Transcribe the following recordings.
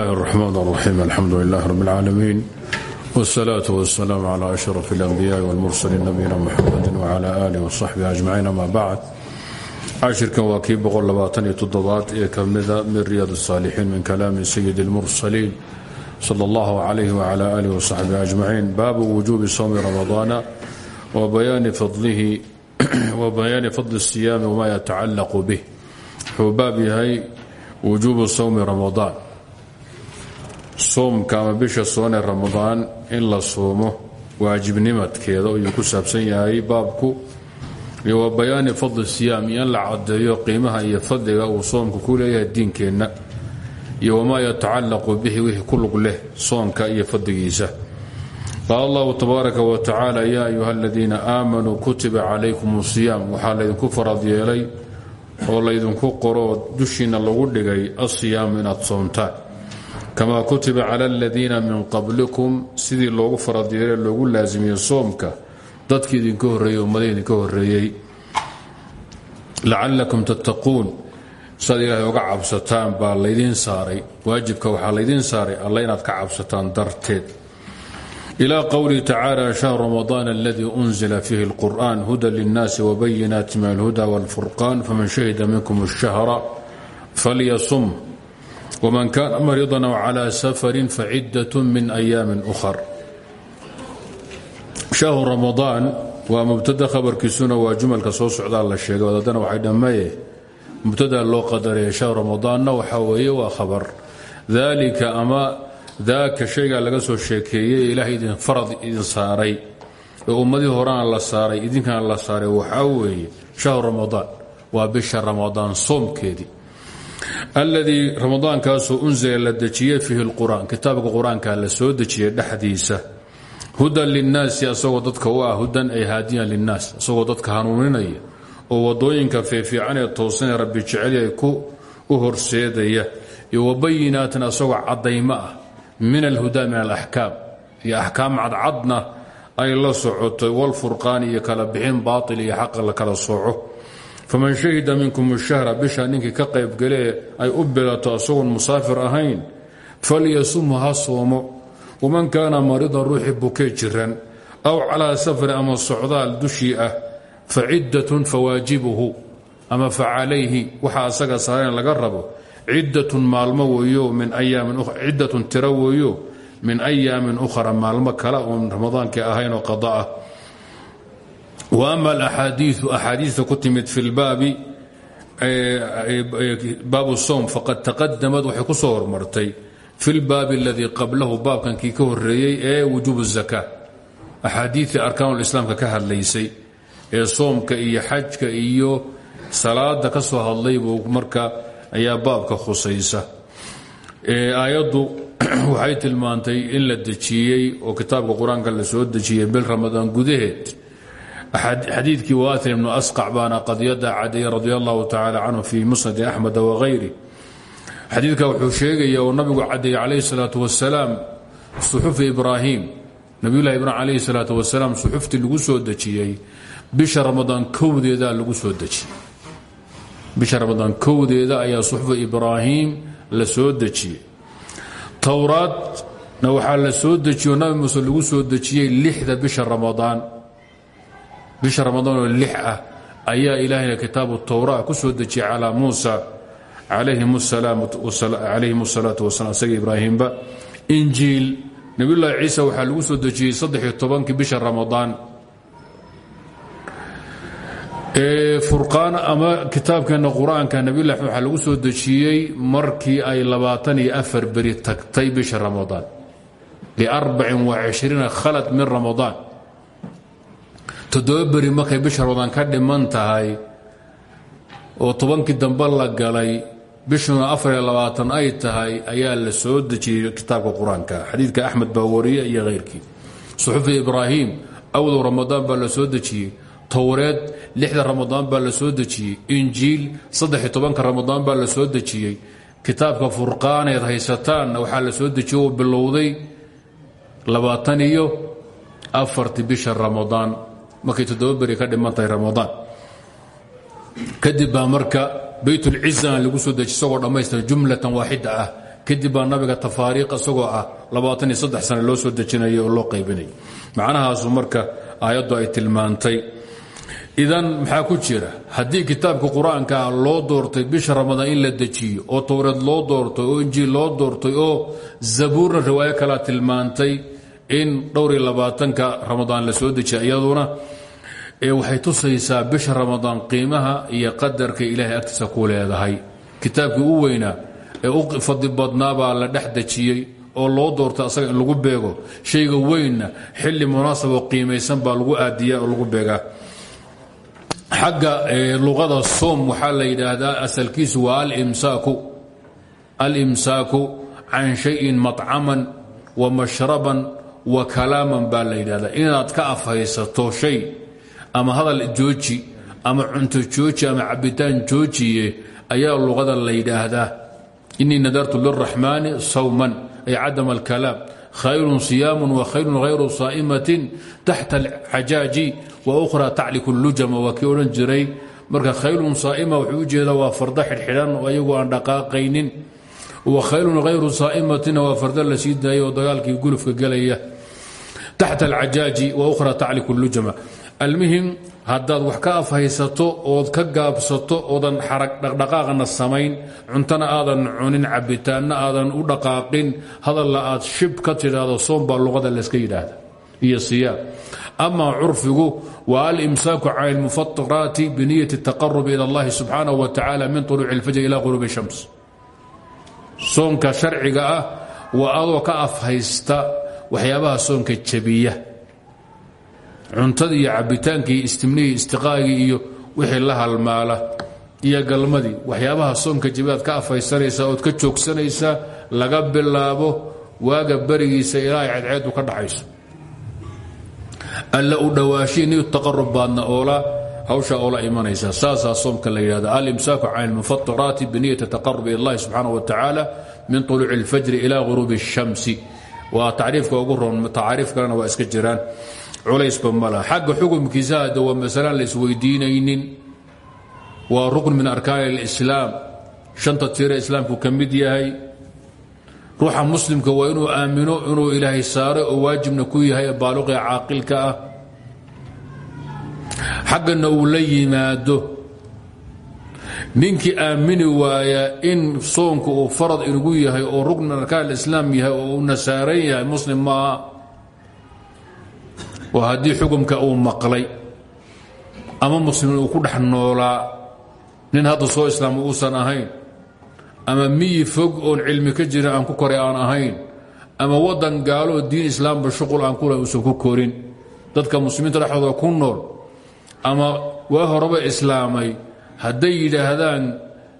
الرحمن الرحيم الحمد لله رب العالمين والصلاة والسلام على أشرف الأنبياء والمرسلين نبينا محمد وعلى آله وصحبه أجمعين ما بعد cashirkan waa kii boqollabaataniyo-toddobaad ee ka mida min riyaad الsaalixiin min kalaami sayid اlmursaliin sala اllahu calayh wcala alih wasaxbihi ajmaciin baabu wujuubi sowmi ramadaana wa bayaani fadli الsiyaami wma yatacalaqu bih wuxuu baab yahay wujuubu sowmi ramadaan soomka ama bisha soonee ramadaan in la soomo waajibnimadkeeda ayuu ku saabsan yahay baabku. Iyo wa bayaani fadli siyaam iyo in la cadeeyo qiimaha iyo fadliga uu soomku ku leeyahay diinkeenna. Iyo wamaa yatacallaqu bihi wixii ku leh soomka iyo fadligiisa. Qaala allahu tabaaraka wa tacaala yaa ayuha aladiina aamanuu kutiba calaykum siyaam. Waxaa laydinku farad yeelay oo laydinku qoroo dushiinna lagu dhigay asiyaamu inaad soomtaan kamaa kutiba cala aladiina min qablikum sidii loogu farad yeelay loogu laasimiye soomka dadki idinka horreeyey ummada idinka horreeyey lacalakum tattaquun saad ilaahay uga cabsataan baa laydiin saaray waajibka waxaa laydiin saaray alla inaad ka cabsataan darteed ilaa qowlihi tacaala shahru ramadaan aladii unzila fiihi اlqur'an huda linnaasi wabayinaati min alhuda wاlfurqan faman shahida minkum الshahra falyasum wman kana mariidan aw cala safarin facidat min ayaamin ukhar shahru ramadaan waa mubtada khabarkiisuna waa jumalka soo socdaa la sheegay waxay dhammaye mubtada loo qadaraya shahru ramadaanna waxaa weeye waa khabar daalika ama daaka shaygaa laga soo sheekeeyey ilaahay idin farad idin saaray ee ummadii la saaray idinkana la saaray waxaa weeye shahru ramadaan waa bisha ramadaan soomkeedii alladii ramadaankaasoo unzila la dejiyey fiihi lqur'aan kitaabka qur'aanka la soo dejiyey dhexdiisa. Hudan linnaasi asagoo dadka u ah hudan ay haadiyan linnaas asagoo dadka hanuuninaya oo waddooyinka feefiican ee toosanee rabbi jeceli ay u horseedaya. Iyo wabayinaatin asagoo caddaymo ah. Min alhuda min alaxkaam iyo axkaam cadcadna ay la socotay. Walfurqaan iyo kala bixin baatil iyo xaqa la kala sooco faman shahida minkum shahra bisha ninkii ka qaybgalee ay u bilato asagoon musaafir ahayn falyasumhu ha soomo waman kaana maridan ruuxii bukee jiran aw calaa safarin ama socdaal dushii ah fa ciddatun fawaajibuhu ama fa calayhi waxa asaga saareen laga rabo ciddatun maalmo weeyo min ayaaminciddatun tiro weeyo min ayaamin ukhra maalmo kale oon ramadaankii ahayn oo qada ah ama alaxaadiiu axaadiista ku timid fi lbaabi baabu sowm faqad taqadamad waxay ku soo hormartay. Fi lbaabi aladii qablahu baabkankii ka horeeyey ee wujuub zaka axaadiiii arkaanulislaamka ka hadlaysay ee soomka iyo xajka iyo salaada ka soo hadlay buu marka ayaa baabka khusaysa. Aayaddu waxay tilmaantay in la dejiyey oo kitaabka qur'aanka la bil ramadaan gudaheed xadiidkii waatir ibnu asqac baana qadiyada cadeeye radi allahu tacaala canhu fi musnadi axmed wagayri xadiidka wuxuu sheegaya oo nabigu cadeeyey calayhi salaatu wasalaam suxufi ibraahim. Nabiyulahi ibraahim calayhi salaatu wasalaam suxuftii lagu soo dejiyey bisha ramadaan kowdeeda lagu soo dejiyey. Bisha ramadaan kowdeeda ayaa suxufi ibraahim la soo dejiyey. Towraadna waxaa la soo dejiye oo nabi muuse lagu soo dejiyey lixda bisha ramadaan bisha ramadaan oo lix ah ayaa ilaahayna kitaabu towra ku soo dejiyey calaa muusa calayhim asalaatu wasalam isaga ibraahimba. Injiil nabiyullaahi ciisa waxaa lagu soo dejiyey saddexiyo tobankii bisha ramadaan furqaan ama kitaabkeenna qur'aanka nabiyullahi lagu soo dejiyey markii ay labaatan iyo tagtay bisha ramadaan liarbacin wa cishriina min ramadaan toddoba markay bisha ramadaan ka dhiman tahay oo tobankii dambe la galay bishuna afariyo labaatan ay tahay ayaa la soo dejiyey kitaabka qur'aanka. Xadiidka axmed baa iyo khayrkii suxufi ibraahim awdow ramadaan baa la soo dejiyey. Towreed lixda ramadaan baa la soo dejiyey. Injiil saddexiyo tobanka ramadaan baa la soo dejiyey. Kitaabka furqaaneed haysataanna waxaa la soo dejiyey oo bilowday labaatan iyo afartii bisha ramadaan markay toddoba beri ka dhiman ramadaan kadib baa marka baytulcizana lagu soo deji isagoo dhammaystira jumlatan waaxida ah. Kadib nabiga tafaariiq isagoo ah labaatan iyo loo soo dejinaya oo loo qaybinaya macnahaasu marka aayaddu ay tilmaantay. Idan maxaa ku jira? Haddii kitaabka qur'aanka ah loo doortay bisha ramadaan in la dejiyo oo towreed loo doortay oo injiil loo doortay oo zabuurna riwaayo kalaa tilmaantay in dhowr iyo labaatanka ramadaan la soo dejiya iyaduna waxay tusaysaa bisha ramadaan qiimaha iyo qadarka ilaahay agtiisa ku leedahay. Kitaabkii u weynaa ee u fadli badnaa baa la dhex oo loo doortay asaga in lagu beego. Shayga weynna xilli munaasab oo qiimaysan baa lagu aadiyaa oo lagu beegaa. Xagga luqada soom waxaa la yidhaahdaa asalkiisu waa alimsaaku. Can shayin maطcaman wa mashraban wa kalaaman baa la yidhahdaa inaad ka afhaysato shay ama hadal jooji ama cunto jooji ama cabitaan joojiye ayaa luqada la yidhaahdaa. Inii nadartu liraxmaani sawman ay cadama alkalaam khayrun siyaamun wa khayrun hayru saa'imatin taxta alxajaaji wa ukhra tacliku lujama waa kii jiray. Marka khayrun saa'ima wuxuu u jeedaa waa fardo xidhxidhan ayagu aan dhaqaaqaynin. Wa khayrun hayru saa'imatina waa fardo la dagaalkii gulufka gelaya taxta alcajaaji wa ukhra tacliku lujama almuhim haddaad wax ka afhaysato ood ka gaabsato oodan dhaqdhaqaaqna samayn cuntana aadan cunin cabitaanna aadan u dhaqaaqin hadalla aad shib ka tidhaahdo soom baa luqada layska yidhaahda iyo siyaam ama curfigu waa alimsaaku can ilmufatiraati biniyati taqarubi ila allahi subxaanahu wa tacaala min tuluuci اlfajr ila quruubi shams waxyaabaha soonka jabiya cuntadii iyo cabitaankii iyo istimnihii istiqaagii iyo wixii la halmaala iyo galmadii waxyaabaha soonka jabiyaad ka afhaysanaysaa ood ka joogsanaysaa laga bilaabo waaga berigiisa ilaa ay cadceedu ka dhaxayso alla u dhawaashihi niyu taqarub baadna oola hawsha oola imanaysaa saasaa soomka la yidhahda alimsaaku can ilmufatiraati biniyati taqarub ila allahi subxaana wa tacaala min طuluuci اlfajri ila guruubi الshamsi waa tacriifka ugu roon tacaariif kalena waa iska jiraan. Culaysba malaha xagga xukumkiisa hadda waa masalaan la isweydiinaynin. Waa rukn min arkaan اlislaam shanta tiire islaamku ka mid yahay. Ruuxa muslimka waa inuu aamino inuu ilaahay saaray oo waajibna ku yahay baaluqia caaqilka ah. Xaggana uu la yimaado ninkii aamini waaya in soonku uu farad inugu yahay oo rukn arkaan alislaam yahay oo uuna saaran yahay muslim maaha oo haddii xukumka uu maqlay ama muslimiin uu ku dhex noolaa nin hadda soo islaama uusan ahayn ama miyi fog oon cilmi ka jirin aan ku koray aan ahayn ama waddan gaaloo diin islaamba shuqul aan kula uusan ku korin dadka muslimiinta dhexdooda ku nool ama waa horeba islaamay hadday yidhaahdaan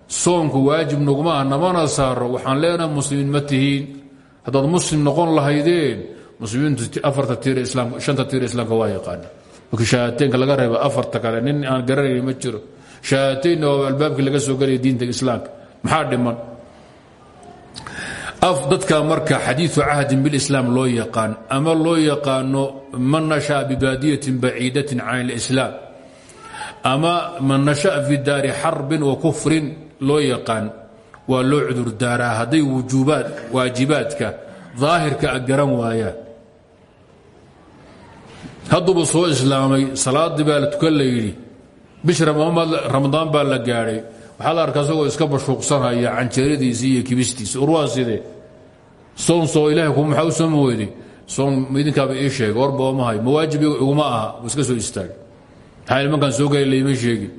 soonku waajib naguma ah namana saaro waxaan leenaha muslimiin ma muslim noqon lahaydeen muslimiintu afarta tiir islaam shanta tiir islaamka waa yaqaana. Markii shahaateenka laga reeba afarta kale nin aan garanayn ma jiro. Shahaataynna waa albaabkii laga soo gelaya diinta islaamka. Maxaa dhiman? Dadka marka xadiiu cahdin bilislaam loo yaqaan ama loo yaqaano man nasha'a bibaadiyatin baciidatin can اlislaam ama man nasha'a fi daari xarbin wa kufrin loo yaqaan waa loo cudurdaaraa hadday wujuubaad waajibaadka daahirka a garan waayaan hadduuba soo islaamay salaadii baa la tukan la yidhi bish ramadaan baa la arkaa isagoo iska bashuuqsanaya canjeeradiisii iyo kibistiisa. Urwaa sidee soon soo ilahay ku maxaa u soo maweyday soon idinkaaba ii sheega warba omahay mawaajib iguma aha iska soo istaagay maxaa nimankan soo gelay layma sheegin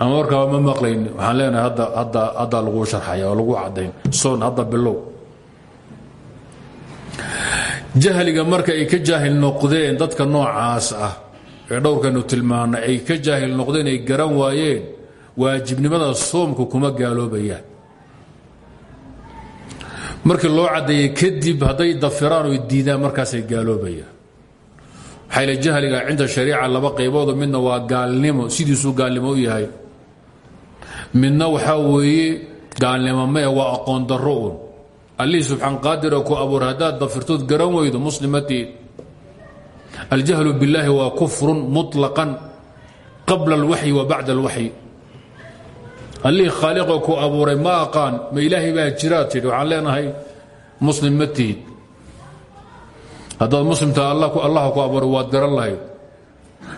ama warkaaba ma maqlayn waxaan leenahay hadda hadda haddaa laguu sharxaya lagu caddayn. Soon hadda bilow. Jahliga marka ay ka jaahil noqdeen dadka noocaas ah ee dhowrkanu tilmaanay ay ka jaahil noqdeen ay garan waayeen waajibnimada soomku kuma gaaloobayaan. Markii loo caddeeyey kadib hadday dafiraan oy diidaan markaasay gaaloobayaan waxayla jahliga cinda shariica laba qayboodo midna waa gaalnimo sidiisuu gaalnimo u yahay. Midna waxaa weeye gaalnimo mae waa aqoon darro un allihii subxaan qaadira ku abuur haddaad dafirtood garan weydo muslimatiin aljahlu billaahi waa kufrun muطlaqan qabla alwaxyi wa bacda alwaxyi. Allihii khaaliqoo ku abuuray ma aqaan ma ilaahay baa jiraa tidhi waxaan leenahay haddaad muslimtaa allah ku abuuray waad garan lahayd.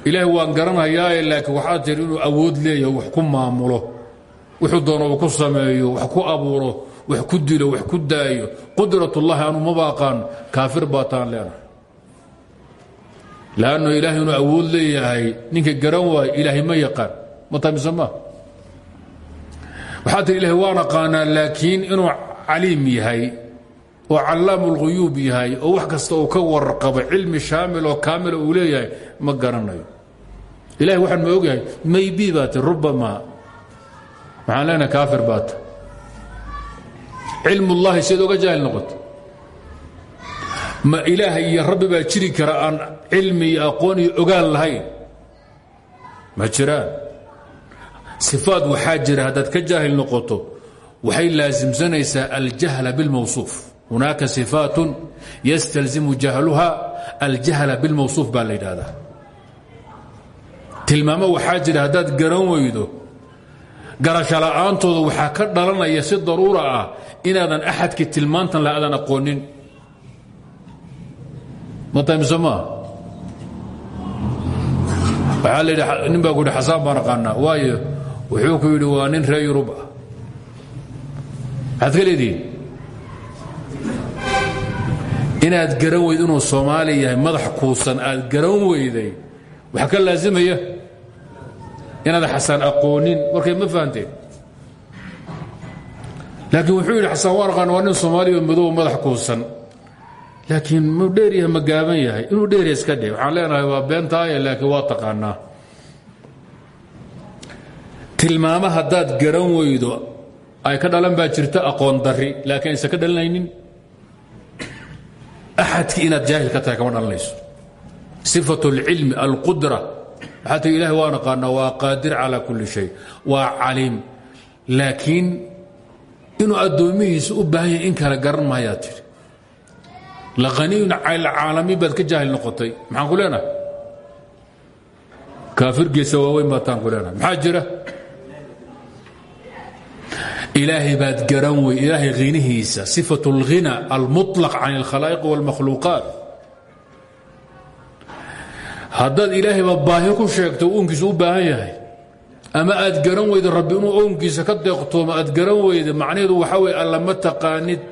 Ilaahay waan garanhayaaye laakiin tihi inuu awood leeyahay wax ku maamulo wuxuu doono ku sameeyo wax ku abuuro wax ku dilo wax ku daayo. Qudratullahi anu aqaan kaafir baataan leenahay lanno ilaahay inuu awood leeyahay ninka garan waayo ilaahay ma yaqaan. Ma tamise ma? Waxaa tii ilahay waan laakiin inuu caliim yahay oo callaamu اlghuyuub yahay oo wax kasta uu ka warqabo cilmi shaamil oo kaamila uu leeyahay ma garanayo. Ilahay waxaan ma ogyahay maybi baa ti rubama kaafir baa ta cilm ullahi siad oga jaahil ma ilaahay iyo rabbi baa jiri kara aan cilmi iyo ogaan lahayn. Ma jiraan. Sifaad waxaa jira haddaad ka jaahil noqoto waxay laasimsanaysaa aljahla bilmawsuuf hunaaka sifaatun yastalzimu jahluha aljahla bilmawsuuf baa la yidhaahdaa tilmaamo waxaa jira haddaad garan weydo garasho la'aantooda waxaa ka dhalanaya si daruura ah inaadan axadkii tilmaantan la adan aqoonin matamiso maa waxaa la yidhi nin baa ku yidhi xasaan baan aqaanaa waayo wuxuu ku yidhi waa nin reer yurub ah maxaad ka leedihiin inaad garan weyd inuu soomaali yahay madax kuusan aad garan weyday waxaa ka laasimaya inaad xasaan aqoonin warkay ma fahanteen? Laakiin wuxuu yidhi xasaan waan aqaan waa nin soomaaliya madow madax kuusan. Laakiin muu dheeryahay ma gaaban yahay. Inuu dheerya iska dhe waxaan leenahay waa beentaaye laakiin waa taqaanaa. Tilmaamo haddaad garan weydo ay ka dhalan baa jirta aqoon dari laakiin aysan ka dhalanaynin axadkii inaad jaahil ka tahay kama dhalanayso sifat اlcilmi alqudra waxaa tii ilahi waa naqaanaa waa qaadir kuli shay waa caliim laakiin inuu addoomihiisa u baahan in kale garan maayaa tidhi lahaniyun caalamiin baad ka jaahil noqotay maxaan ku kaafir geesa waaweyn baataan ku leenahay ilaahay baad garan wey ilaahay hinihiisa sifat اlghina almuطlaq can اlkhalaa'iq wاlmakhluuqaat haddaad ilaahayba baahi ku sheegto uunkiisa u baahan yahay ama aad garan weyda rabbi inuu ownkiisa ka deeqtoomo aad garan weyda macnaheedu waxaa weye alla ma taqaanid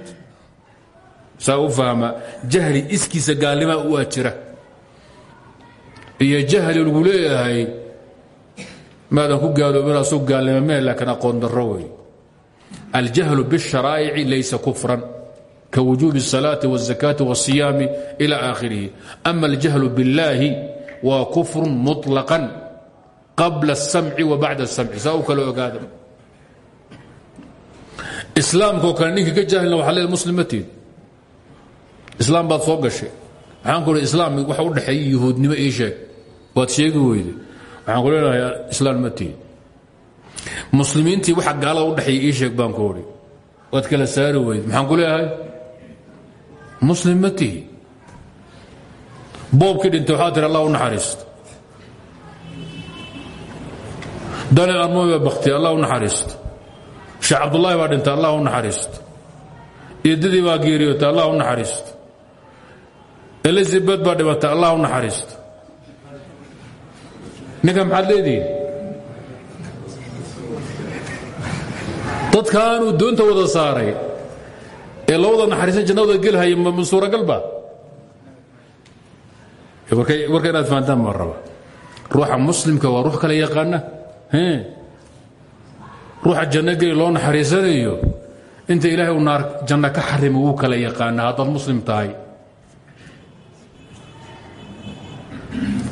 saa u fahma jahli iskiisa gaalnimaa u ajira iyo jahli lagu leeyahay maadan ku gaaloobin asuu gaalnimo mee laakiin aqoon darro wey aljahlu biاsharaa'ici laysa kufran ka wujuubi الsalaaةi والzakaati والصiyaami إilى aakhirihi ama aljahlu biاllaahi waa kufru muطlaqan qabla الsamci wa bacda الsamci saa u kala ogaada islaamkao kale ninka ka jaahilna waxa leeda muslimateed islaam baad soo gashay waxaan ku islaam waxa u dhexeeya yuhuudnimo ii sheeg waad sheegi weyde waxaan ku leenahay islaam ma tiid muslimiintii waxa gaalada u dhexeeya ii sheeg baan ku odhi. Kala saari weyde maxaan ku leeyahay? Boobkii dhintay waxaa allah u naxariisto dani armoy baa allah u naxariisto sheekh cabdullaahi baa dhintay allah u naxariisto eedadii baa geeriyootay allah u naxariisto elizabet baa dhibatay allah u naxariisto ninka maxaad dadkaanuu doonta wada saaray ee labada naxariista jannada gelhaya ma suuragalba warka inaad fahantaan ma raba. Ruuxa muslimka waa ruux kale yaqaana. Ruuxa janno geli loo naxariisanayo. Inta ilaahay uu naar janno ka xarima wuu kala yaqaana haddaad muslim tahay.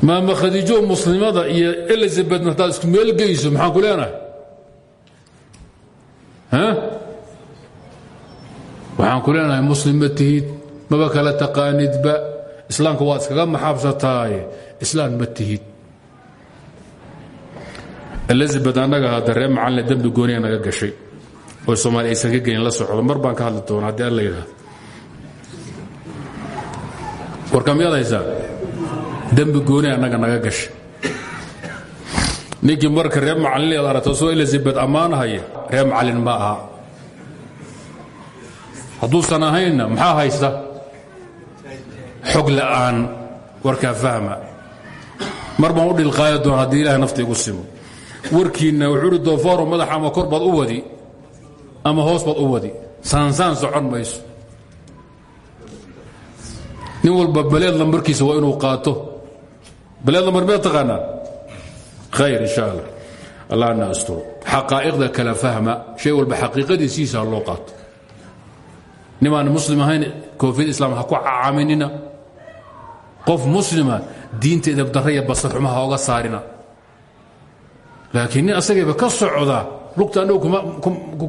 Maama khadiijo muslimada iyo elizabet haddaad isku meel geyso maxaan ku leenahay waxaan ku leenahay muslim ma tihid? Maba kala taqaanidba islaamka waad iskaga maxaabsataaye islaam ma tihid. Elizabet annaga hadda ree macalle dembi gooniya naga gashay. Oo soomaali aysan ka gelin la socdo. Mar baan ka hadli doona haddii alla yidhaahdo. Warka miyaad haysaa dembi gooni annaga naga gashay ninkii marka reer macalin ad aragto soo elizabet ammaanahaya reer macalin ma aha. Hadduusan ahaynna maxaa haysta? Xog la'aan warkaa fahma. Mar u dhilqaayo doon haddii ilahay nafta simo. Warkiinna wuxuu uhi doofaaro madaxa ama kor u wadi ama hoos baad u wadi. Saansaan socon mayso. Nin walba baleed lambarkiisa waa inuu qaato. Baleed lambar miyaad taqaanaa khayr insha allah allahna asturo. Xaqaa'iqda kala fahma shay walba xaqiiqadiisiisa ha loo qaato. Nimaan muslim ahayn koofiyad islaam ha ku cacaminina qof muslima diinta idabdarra iyo basarxuma ha oga saarina. Laakiin nin asagayba ka socda lugta andhow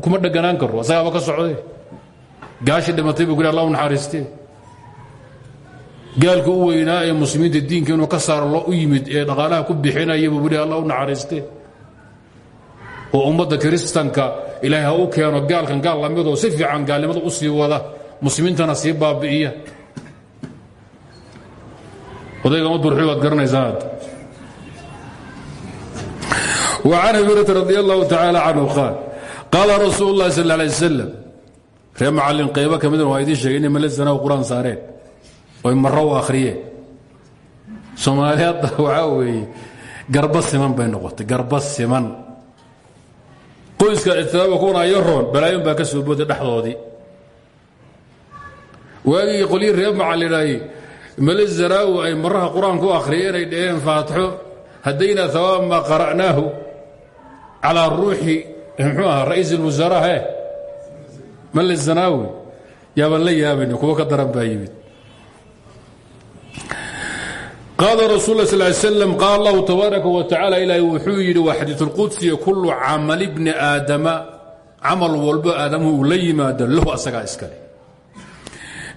kuma dheganaan karo. Asagaaba ka socde gaashi dhimatay buu kuli allah u naxariistee gaalka u weynaa ee muslimiinta diinka inuu ka saaro loo u yimid ee dhaqaalaha ku bixinaya buu wili allah u naxariistee oo ummadda kiristanka ilaahay ha u keeno gaalkan gaal lamidoo si fiican gaalnimada u sii wada muslimiintana sii baabi'iya odayga ma durxi waad garanaysaa وعن هريرة رضي الله تعالى عنه قال قال رsuuل الlahi صلى اه عليه وسلم ree macalin qaybo ka mida waa idiin sheegay inay malsana qur-aan saareen oy maro u akhriyeen soomaali hadda bay noqotay garba siman. Qoyska itidaaba kuwan ayaroon balaayon baa ka soo booday dhexdoodii. Waagii qolyii ree macallinay male zaraawi ay maraha qur'aanka u akhriyeen ay faatixo haddaynaa hawaab maa qara'naahu calaa ruuxi muxuu ahaa ra'iis اlwasaara he male zanaawi yaabaan la yaabayna kuwo ka daran qaala rasul sl slam qaal allahu tabaaraka wa tacala ilaahay wuxuu yidhi waa xadiiث اlqudsiya kulu camal bni aadama camal walbo aadamuhu uu la yimaado lahu asagaa iskale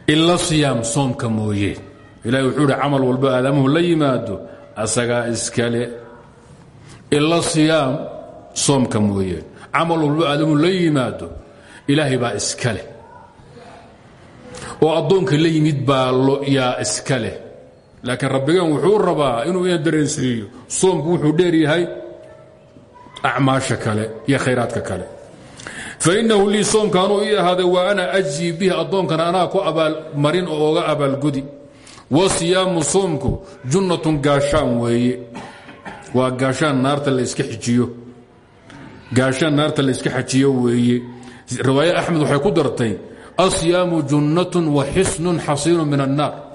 ila siyaam soomka mooye. Ilahay wuxuu yidhi camal walbo aadamuhu la yimaado asagaa iskale ila siyaam soomka mooye. Camal walbo aadamuhu la yimaado ilaahay baa iska leh. Oo addoonka la yimid baa yaa iska leh laakiin rabbigeen wuxuu rabaa inuu ina dareensiiyo. Soomku wuxuu dheer yahay acmaasha kale iyo khayraadka kale. Fainahu lii soomkaanuu ii ahaaday wa ana ajzii bihi addoonkana anaa ku abaalmarin oo oga abaalgudi wa siyaamu soomku junnatun gaashaan weeye. Waa gaashaan naarta la iska xijiyo. Gaashaan naarta la iska xajiyo weeye. Riwaaye axmed waxay ku dartay asyaamu junnatun wa xisnun xasiinu min annaar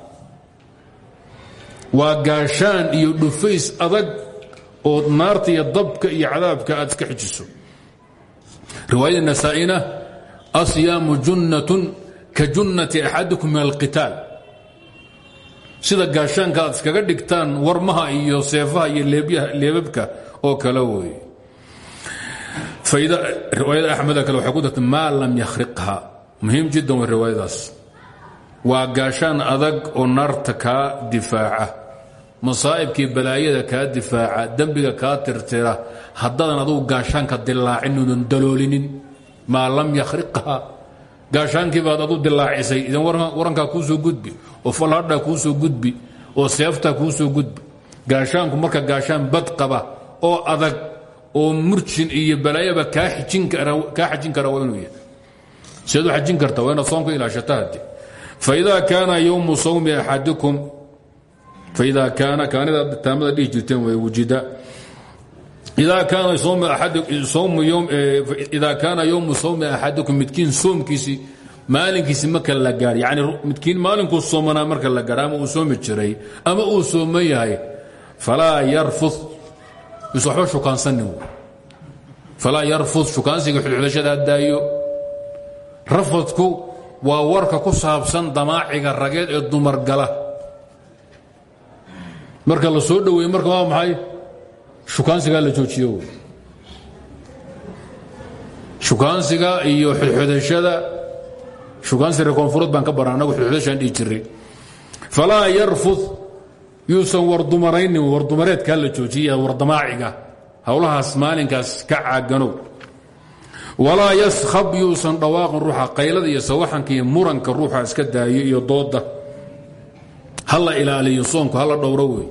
waa gaashaan iyo dhufays adag oo naarta iyo dabka iyo cadaabka aad iska xijiso. Riwaayada nasaa'ina asyaamu junnatun ka junnati axadikum min alqitaal. Sida gaashaanka aad iskaga dhigtaan warmaha iyo seefaha iyo leebabka oo kale weeye. Riwaayada axmeda kale waxay ku dartay maa lam yakhriqha. Muhiim jiddan way waa gaashaan adag oo naarta kaa difaaca. Masaa'ibkii balaayada kaa difaaca dembiga kaa tirtira haddaadan adugu gaashaanka dilaacin unan daloolinin. Maa lam yakhriqha. Gaashaankii baad adu dilaacisay idan warankaa kuu soo gudbi oo falhadhaa kuu soo gudbi oo seeftaa kuu soo gudbi. Gaashaanku marka gaashaan bad qaba oo adag oo murjin iyo balaayaba kaa xajin kara waa inuu yahay seed u xajin karta waa soomka ilaashata hadde faidaa kaana yowmu sawmi axadikum faidaa kaana kaanida taamada dhihi jirteen way wujida idaa kaana yowmu sawmi axadikum midkiin soomkiisii maalinkiisi marka la gaar yani midkiin maalinkuu soomanaa marka la gaar ama uu soomi jiray ama uu sooman yahay falaa yarfud is waxba shukaansanin falaa yarfud shukaansiga xudxudashada daayo rafadku waa warka ku saabsan damaaciga rageed ee dumar gala. Marka la soo dhoweeye marka waa maxay? Shukaansigaa la joojiyo. Shukaansiga iyo xudxudashada shukaansiga koonfureed baan ka baran anagu jiray falaa yarfud yuusan wardumaraynin wardumareedkaa la joojiya wardamaaciga howlahaas maalinkaas ka caaganow walaa yaskhab yuusan dhawaaqin ruuxa qaylada iyo sawaxanka iyo muranka ruuxa iska daayo iyo dooda ha la ilaaliyo soomku hala dhowro wey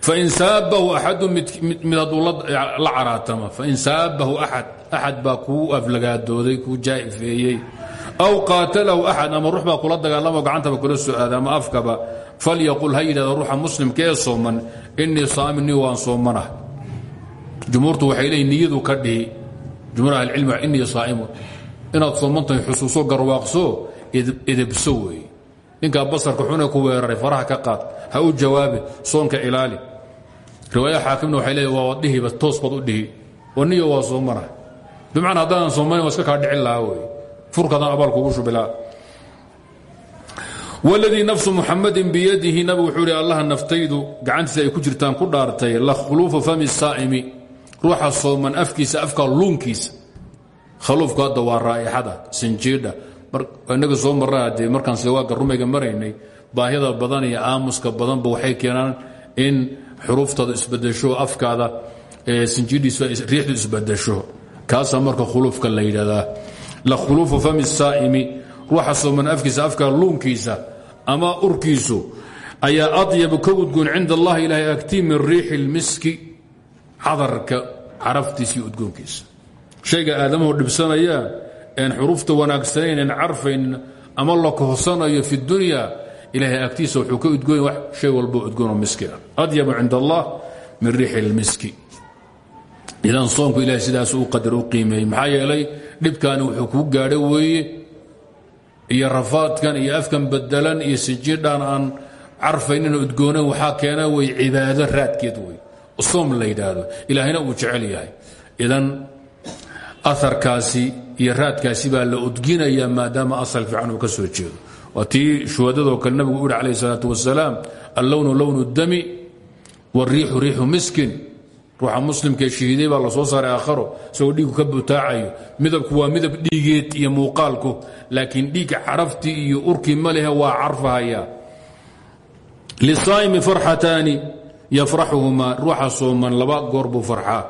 fain saabahu axadu mid hadduu la caraatama fain saabahu axad axad baa kuu aflagaadooday kuu jaa'ifeeyey. Aw qaatalahu axad ama ruux kula dagaalamo gacantaba kula soo ama afkaba falyaqul ha yidhahda ruuxa muslimka ee sooman? Inii saamin ni waan soomanah. Jumhuurtu waxay leeyiin niyadu ka dhihi jumhuur ahlicilmi inii saa'imun inaad sooman tahay xusuuso garwaaqso edebso weeye ninkaa basarka xune ku weeraray faraha ka qaad ha u jawaabi soonka ilaali. Riwaaya xaakimna waxay leeyiin waa dhihiba toos baad u dhihi. Oo niyo waa soomanah bimacnaa haddaanan soomanayn waa iska kaa dhicin lahaa wey. Furkadan abaalkuugu shubilaa wladii nafsu muxamadin biyadihi nabigu wuxuu hi allaha naftaydu gacantiisa ay ku jirtaan ku dhaartay la khuluufu fami saa'imi ruuxa sooman afkiisa afka luunkiisa. Khaluufku hadda waa raa'ixada sinjiidha. Inaga soo marra dee markaan siwaaga rumayga maraynay baahida badan iyo aamuska badanba waxay keenaan in xuruuftaada isbadasho afkaada sinjiidhiisriixdu isbadasho kaasaa marka khuluufka la yidhahdaa. La khuluufu fami saa'imi ruuxa sooman afkiisa afka luunkiisa ama urkiisu ayaa adyabu ka udgoon cinda allahi ilaahay agtii min riixi lmiski cadarka caraftiisa iyo udgoonkiisa. Shayga aadamuhu dhibsanayaan een xuruufta wanaagsanayn een carfaynin ama la kohsanayo fi dunya ilaahay agtiisa wuxuu ka udgoonya wax shay walbo udgoonoo miski ah. Adyabu cinda allah min riixi lmiski idan soomku ilahay sidaas u qadar u qiimeeyey maxaa yeelay wuxuu kuu gaadho weeye iyo rafaadkan iyo afkan badelan iyo sijidhaan aan carfaynin udgoonan waxaa keena wey cibaado raadkeed wey soom la yidhaahdo ilaahayna uu jecel yahay. Idan aarkaasi iyo raadkaasi baa la udginayaa maadaama asal fiican uu ka soo jeedo. Waa tii shuhadadoo kale nabigu u yihi calayh salaatu wasalaam allownu lownu dami wاlriixu riixu miskin. Ruuxa muslimkaee shahiiday baa la soo saaray aakharo isagoo dhiigu ka butaacayo. Midabku waa midab dhiigeed iyo muuqaalku laakiin dhiigga caraftii iyo urkii ma lehe waa carfahaya lisaa'imi farxataani yafraxuhumaa ruuxa sooman laba goor buu farxaa.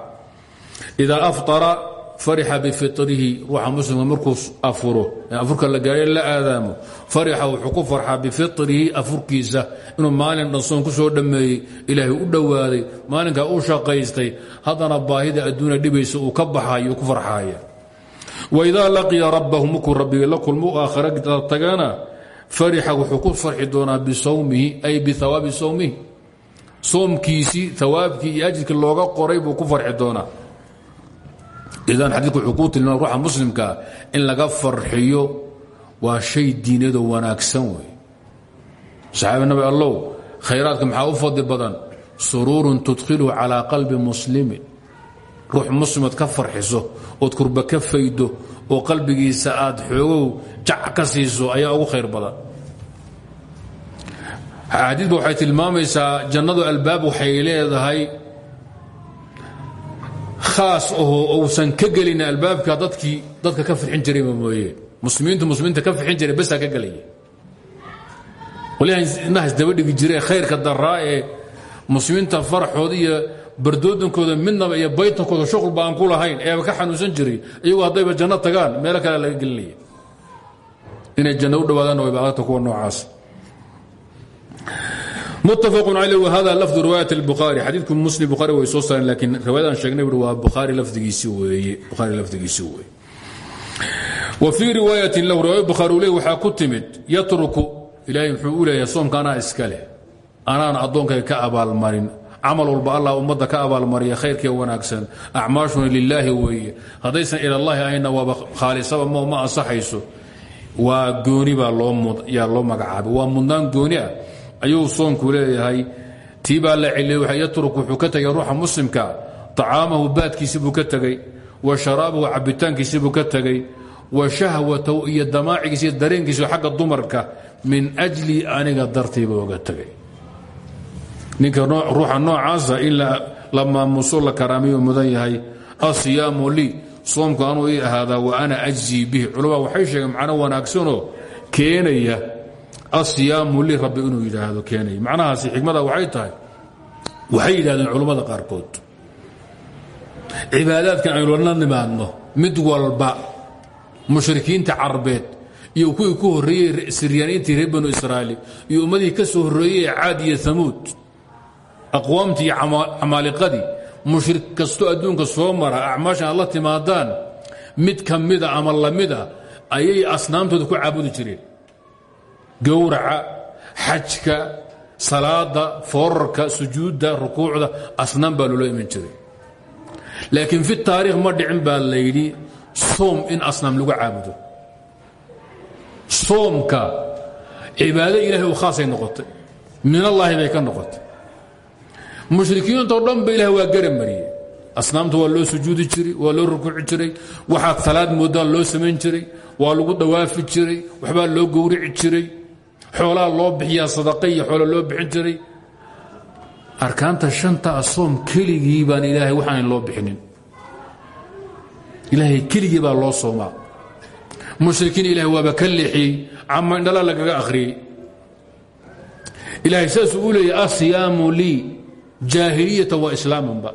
Idaa afطara farixa bifirihi ruuxa muslimka markuu afuro afurka la gaadhay la aadaamo. Farixa wuxuu ku farxaa bifirihi afurkiisa inuu maalin dhansoon ku soo dhammeeyey ilaahay u dhowaaday maalinkaa u shaqaystay. Haddana baahida adduunya dhibaysa uu ka baxayo ku farxaaya. Waidaa laqiya rabbahu markuu rabbiga la kulmo aakhara tagana farixa soomkiisii awaabkii iyo ajirkii looga qoray buu ku farxi doonaa. Idan xadiidku wuxuu kuu tilmaama ruuxa muslimkaa in laga farxiyo waa shay diiniyadoo wanaagsan wey saxaabi nabi allow khayraadka maxaa u fadli badan? Suruurun tudkhiluhu calaa qalbi muslimin. Ruux muslimaad ka farxiso ood kurba ka faydo oo qalbigiisa aad xoogow jac ka siiso ayaa ugu khayr badan xadiidku waxay tilmaamaysaa jannadu albaab waxay leedahay haas ahoo uusan ka gelin albaabka dadkii dadka ka firxin jirayba mooye. Muslimiintu muslimiinta ka firxin jiray basaa ka gelaya qolyahainahaas daba dhigi jire khayrka daraa ee muslimiinta faraxooda iyo bardoodankooda midnaba iyo baytankooda shuqulba aan ku lahayn eeba ka xanuunsan jiray iyagoo haddayba janno tagaan meelo kale laga gelinaya inay janno u dhawaadaanna wayba adagta kuwa noocaas mutafaq caley wahada lafdu riwaayat اlbukhaari xadiidku muslim bukhari way soo saareen lakiin riwaayadaan sheegnay buui waa bukhaari lafdigiisi weeye bukhaari lafdigiisi weeye wa fii riwaayatin lahu riwaaya bukhaari u leey waxaa ku timid yatruku ilaahay muxuu u leeyahay soomka anaa iska leh. Anaan addoonkayga ka abaalmarin. Camal walba allah ummadda ka abaalmariya khayrkee wanaagsan. Acmaashuna lilaahi weeye haddaysan ilallaahi ayna waaba khaalisaba ma ansaxayso. Waa ayuu soonku leeyahay. Tii baa la celiyey yatruk wuxuu ka tegay ruuxa muslimka. طacaamahu baadkiisi buu ka tegey wa sharaabahu cabitaankiisi buu ka tegey wa shahwatahu iyo damaacigiisa iyo dareenkiisa xagga dumarka min ajli aniga dartayba oga tegay ninka ruuxa noocaasa in la maamuso la karaamiyo mudan yahay asiyaamu lii soomku anuu ii ahaadaa wa ana ajzii bihi. Culama waxay sheegeen macno wanaagsanoo keenaya asiyaamu li rabbi inuu yidhaahdo keenaya macnahaasi xikmada waxay tahay waxay yidhahdeen culammada qaarkood cibaadaadkan aynu la nimaadno mid walba mushrikiinta carbeed iyo kuwii ku horreeyey siryaaniintii reer banu israa'iil iyo ummadihii ka soo horreeyey caad iyo amuud aqwaamtii iyo mushrik kastoo adduunka soo mara acmaashan aad la timaadaan mid ka mida ama lamida ayay asnaamtooda ku caabudi jireen gowraca xajka salaada foorarka sujuudda rukuucda asnaam baa loola iman jiray. Laakiin fi taariikh ma dhicin baa la yidhi soom in asnaam lagu caabudo. Soomka cibaado ilahay u khaasay noqotay. Min allaahi bay ka noqotay. Mushrikiintoo dhan ba ilahay waa gara mariyey. Asnaamta waa loo sujuudi jiray waa loo rukuuci jiray waxaad salaad moodaan loo samayn jiray waa lagu dhawaafi jiray waxbaa loo gowrici jiray xoolaa loo bixiyaa sadaqa iyo xoola loo bixin jiray. Arkaanta shantaa soom keligii baan ilaahay waxaan loo bixinin. Ilaahay keligii baa loo soomaa. Mushrikiin ilahay waaba ka leexiyey cama indhala lagaga ilaahay saasuu u leeyay asiyaamu lii jaahiliyata wa islaamanba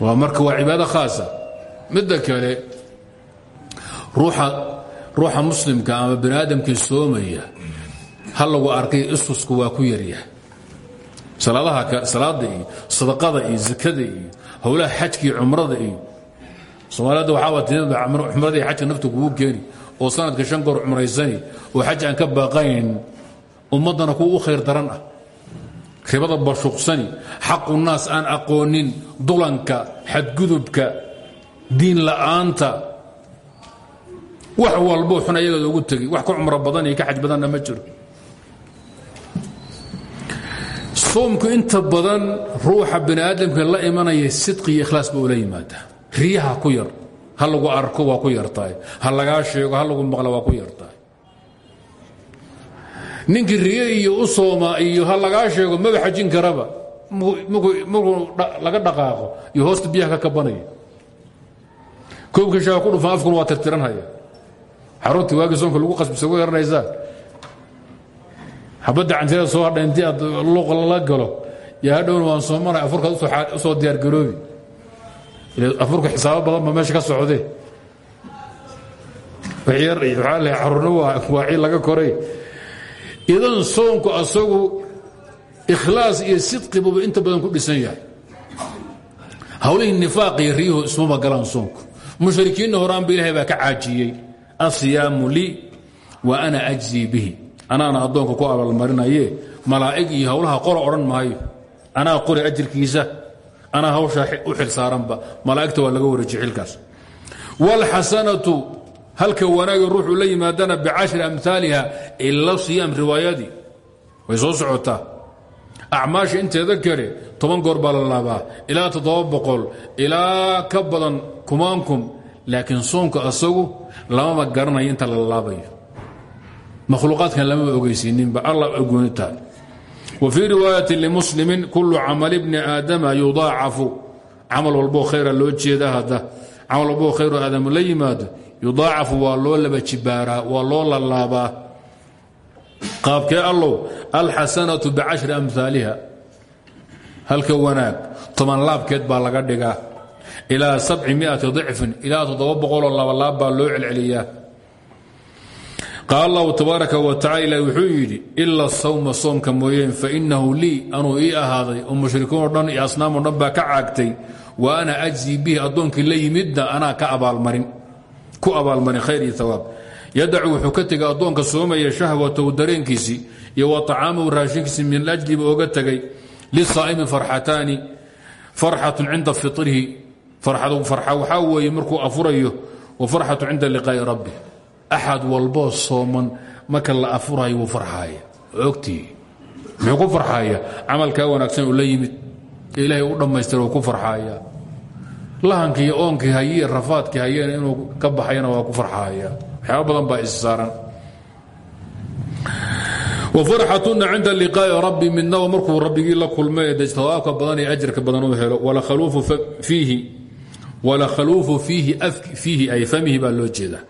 waa marka waa cibaado khaasa. Midda kale ruuxa ruuxa muslimka ama bani aadamkii soomaya ha lagu arkay istusku waa ku yaryahay salaada iyo sadaqada iyo zakada iyo howlaha xajka iyo cumrada iyo soomaalida waxaa cumrada iyo xajka nafta kugu keeni oo sanadka shan goor cumraysani oo xaj aan ka baaqayn ummaddana kuwa u khayr daran ah. Ribada bashuqsani xaqu naas aan aqoonin dulanka xadgudubka diin la'aanta wax walbo xun ayagooda ugu tegay wax ka cumro badan iyo ka xaj badanna ma jiro. Soomku inta badan ruuxa bani aadamka la imanaya sidqi iyo ikhlaas ba ula yimaada riyaha ku yar ha lagu arko waa ku yartahay ha lagaa sheego ha lagu maqla waa ku yartahay ninkii riye iyo u sooma iyo ha lagaa sheego maba xajin karaba. Markuu laga dhaqaaqo iyo hoosta biyaha ka kabanaya. Koobka shaha ku dhufan afkuna waa tirtiranhaya xaruntii waagii soonka lagu qasbisa ugu yaranaysaan xabadda cantirada soo hadha aad luuq lala galo yaa hadhowna waan soomanay afurkaad u soo diyaargaroobi afurka xisaabo badan ba meesha ka socdee waxaa la carurna waa cii laga koray. Idan soonku asagu ikhlaas iyo sidqibuba inta badan ku dhisan yahay. Hawlihii nifaaq iyo riyuhu ismaba galaan soonku. Mushrikiinna ilahay baa ka caajiyey asiyaamu lii wa ana ajzii bihi. Anaana addoonka ku abaalmarinaye malaa'ig iyo hawlaha qora odhan maayo. Anaa qori ajirkiisa anaa hawshaa u xil saaranba. Malaa'igta waa laga wareejiye xilkaas. Wاlxasanatu halka wanaagi ruuxuu la yimaadana bicashri amhaaliha ila siyaam riwaayadii. Way soo socotaa. Acmaasha inteeda kale toban goor baa la laabaa. Ilaa toddoba boqol ilaa ka badan kumaankum laakiin soonka asagu lamama garanayo inta la laabayo. Makhluuqaadkan lamaba ogeysiininba alla ogooni tahay. Wa fii riwaayati limuslimin kulu camali bni aadama yudaacafu. Camal walboo khayra loo jeeda hadda. Camal walboo khayru aadamu la yimaado yudaacafu waa loo laba jibaaraa waa loo lalaabaa qaabkee allow alxasanatu bicashri amhaaliha halka wanaag toban laabkeed baa laga dhigaa ilaa sabci miati dicfin ilaa toddoba boqoloo loo celceliyaa. Qaal allahu tabaaraka wa tacala wuxuu yidhi ila sawma soomka mooyeen fainahu lii anuu ii ahaaday oo mushrikiinoo dhan iyo dhan baa ka caagtay wa ana ajzii bihi addoonkii la yimidna anaa ka abaalmarin. Ku abaalmarin khayr iyo awaab yadacu wuxuu ka tegay addoonka soomaya shahwatahu dareenkiisii wa طacaamahu raashinkiisii min ajliba oga tegay lisaa'imi farxataani farxatu cinda fitrihi waxaa weeye markuu afurayo wa farxatu cinda liqaa'i rabbi. Axad walboo sooman marka la afurayo wuu farxaaya. Ogtii? Muxuu ku farxaaya? Camalkaa wanaagsan uu la yimid. Ee ilaahay u dhammaystira uu ku farxaaya. Lahankii oonkii hayiye rafaadkii hayeen inuu ka baxayana waa ku farxaaya. Waxyaaba badan baa is saaran. Wafarxatuna cinda liqaa'i rabbi midnaba markuu rabbigii la kulmay ee sawaabka badan ee ajarka badan uu helo. Walakhaluufu fiihi wlkhaluufu fiihi ay famihi baa loo jeedaa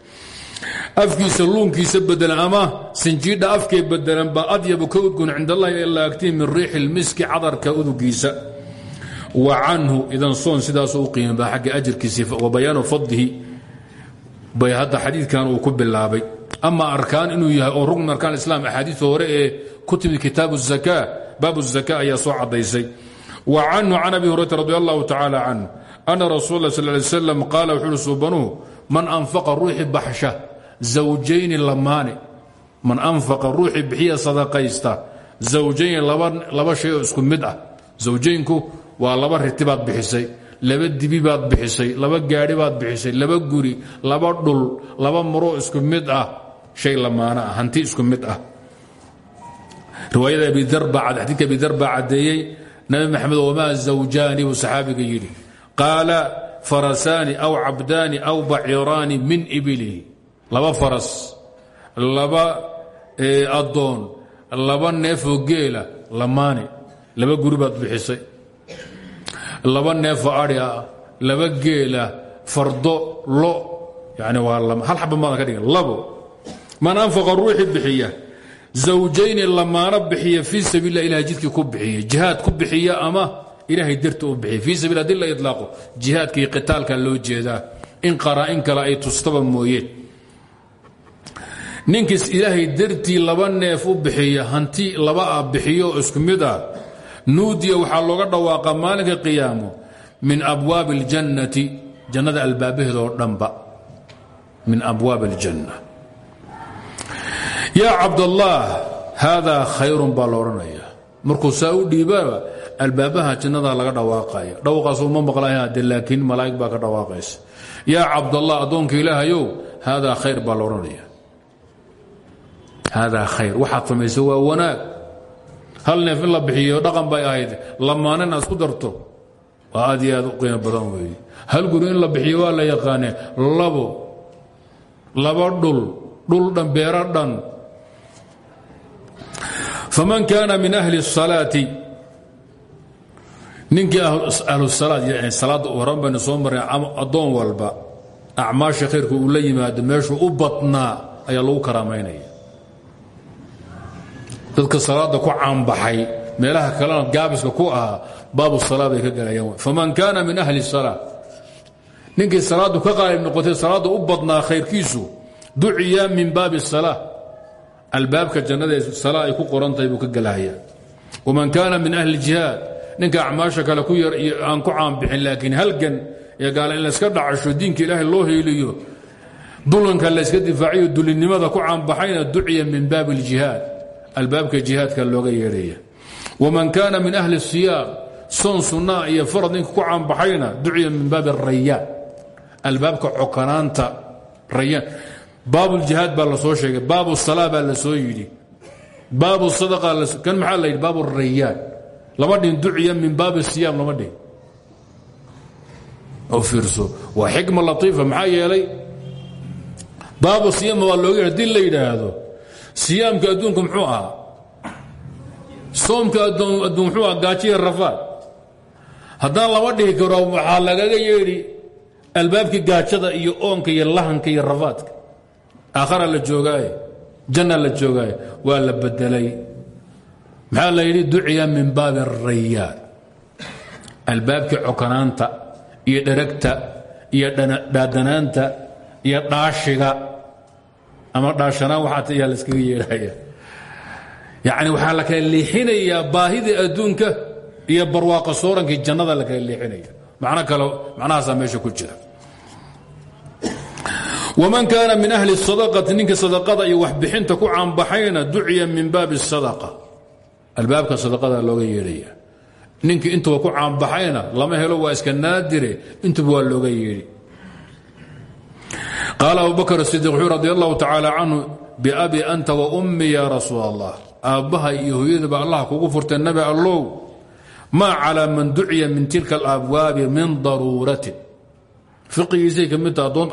afkiisa luunkiisa bedela ama sinjiidha afkee bedelan baa adyabu ka udgun cind allahi ay laagtiin min riixi lmiski cadarka udugiisa wa canhu idan soon sidaasuu u qiimaba agga ajirkiisii wa bayaanu fadlihi bay hadda xadiidkan uu ku bilaabay ama arkaan inuu yahay oo rugn arkaan islaam axaadiista hore ee ku timid kitaabu zaka baabu zaka ayaa soo caddaysay wa canhu can abi hurayrata radi allahu tacaala ana rasul اlah sal lay slam qaala wuxu uhi suubanuhu man anfaqa ruuxi baxsha zawjayni lamaane man anfaqa ruuxi bixiya sadaqaysta zawjayni laba shay isku mid ah zawjaynku waa laba riti bixisay laba dibi bixisay laba gaadhi bixisay laba guri laba dhul laba maroo isku mid ah shay lamaana ah hanti isku mid ah riwaayada xadiidka abidar baa caddeeyey nabi maxamed wamaa zawjaani? buu saxaabiga yidhi qaala farasaani aw cabdaani aw baciiraani min ibilihi. Laba faras laba addoon laba neefoo geela lamaane laba guri baad bixisay. Laba neefo adhi ah laba geela fardo lo yani waa hal xaba maadan ka dhigan labo. Man anfaqa ruuxi bixiya zawjayni lamaano bixiya fii sabiil lah ilahay jidkii ku bixiya jihaad ku bixiya ama ilaahay darta u bixiya fii sabil haddii la iyo qitaalka loo jeedaa. In qaraa-in ay tustaba mooyeen ninkiis ilaahay dartii laba neef u bixiya hanti laba ah bixiyo isku mid waxaa looga dhawaaqa maalinka qiyaamo min abwaabi اljannati jannada albaabaheeda oo dhanba. Min abwaabi اljanna yaa cabdallaah haadaa khayrun baa markuu saa u dhiibaba albaabaha jannadaa laga dhawaaqaya dhawaqaasu ma maqlahade laakiin malaa'ig baa ka dhawaaqaysa. Yaa cabdallah addoonka ilaahayow haadaa khayr baa la odhanaya haadaa khayr. Waxaad waa wanaag. Hal neef bixiyo dhaqan bay ahayd. Lamaanan isku darto. Waa aad u qiimo badan weeye hal guri la bixiyo waa la yaqaane labo laba dhul dhul dhan beero dhan. Faman kaana min ahli الsalaati ninkii ahlusalaad salaadda horan baynu soo marray addoon walba acmaasha khayrku uu la yimaado meeshuu u badnaa ayaa lagu karaamaynaya dadka salaada ku caanbaxay meelaha kalena gaabiska ku ahaa baabu salaa bay ka galayaan. Faman kaana min ahli salaa ninkii salaaddu ka qaalib noqotay salaadda u badnaa khayrkiisu duciya min baabi salaa albaabka jannada salaa ku qorantahay buu ka galahayaa. Waman kaana min ahli jihaad ninka acmaasha kale aan ku caanbixin laakiin halgan iyo gaala in layska dhacasho diinka ilaahay loo heeliyo dulanka layska difaaciyo dulinimada ku caanbaxayna duciya min baabi اljihaad albaabka jihaadka looga yeedhaya. Waman kaana min ahli siyaam soon sunnaa iyo farad ninka ku caanbaxayna duciya min baabi arayaan albaabka cokanaanta rayaan. Baabuljihaad baa la soo sheegay baabu salaa baa la soo yidhi baabu sadaqa kan maxaa la yidhi? Baabu rayaan lama dhin duciya min baabi siyaam lama dhin oo fiirso waa xikma latiifa maxaa yeelay? Baabu siyaam waa looga haddii la yidhaahdo siyaamka adduunka muxuu ahaa? Soomka adduun muxuu aha gaajiya rafaad. Haddaan lama dhihi karo waxaa lagaga yeedhi albaabkii gaajada iyo oonka iyo lahanka iyo rafaadka. Aakhara la joogaaye janna la joogaaye waa la bedelay maxaa la duciya min baabi arayaan albaabkii cokanaanta iyo dheragta iyo dhaadanaanta iyo dhaashiga. Ama dhaashanaan waxaat ayaa la iskaga yeedhaya yacni waxaa la kala leexinayaa baahidii adduunka iyo barwaaqa soorankii jannada la kala leexinaya macno kale macnahaasaa meesha ku jira. Waman kaana min ahli sadaqati ninkii sadaqada iyo waxbixinta ku caanbaxayna duciya min baabi albaabka sadaqada looga yeedhaya. Ninkii intuba ku caanbaxayna lama helo waa iska naadire intuba waa looga yeedhi. Qaala abubakr sidiq wuxuu radi allahu tacaala canhu biabi anta wa ummi ya rasuul allah aabbaha iyo hooyadaba allah kugu furtay nabi allow maa calaa man duciya min tilka alabwaabi min daruuratin. Fiqigiisay ka mid taha doon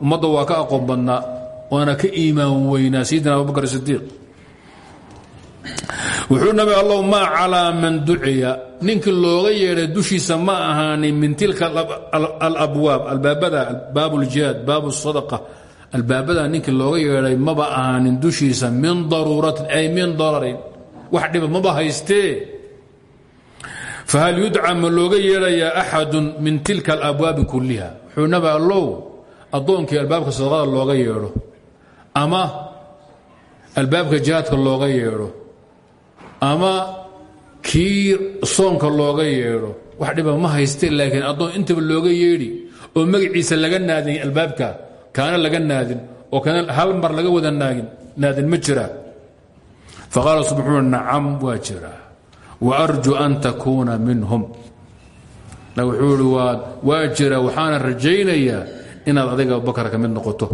ummadda waa ka aqoon badnaa waana ka iimaan weynaa sayidina abubakr sidiiq wuxuu nabi allow maa calaa man duciya. Ninkii looga yeedhay dushiisa ma ahaanin min tilka alabwaab albaabada baab ljihaad baab sadaqa. Albaabada ninkii looga yeedhay maba ahaanin dushiisa min daruuratin ay min dararin. Wax dhiba maba haystee fahal yudca ma looga yeedhayaa axadu min tilka alabwaabi kulliha. Wuxuu nabi allow addoonkii albaabka sadaqada looga yeedho ama albaabka jihaadka looga yeedho ama kii soonka looga yeedho wax dhiba ma hayste laakiin addoon intaba looga yeedhi oo magaciisa laga naadin albaabka kaana laga naadin oo kana hal mar laga wada naagin naadin ma jiraa faqaala subxuuna nacam waa jiraa wa arju an takuuna minhum. Wuxuu ihi waa jira waxaana rajaynayaa inaad adiga abubakar ka mid noqoto.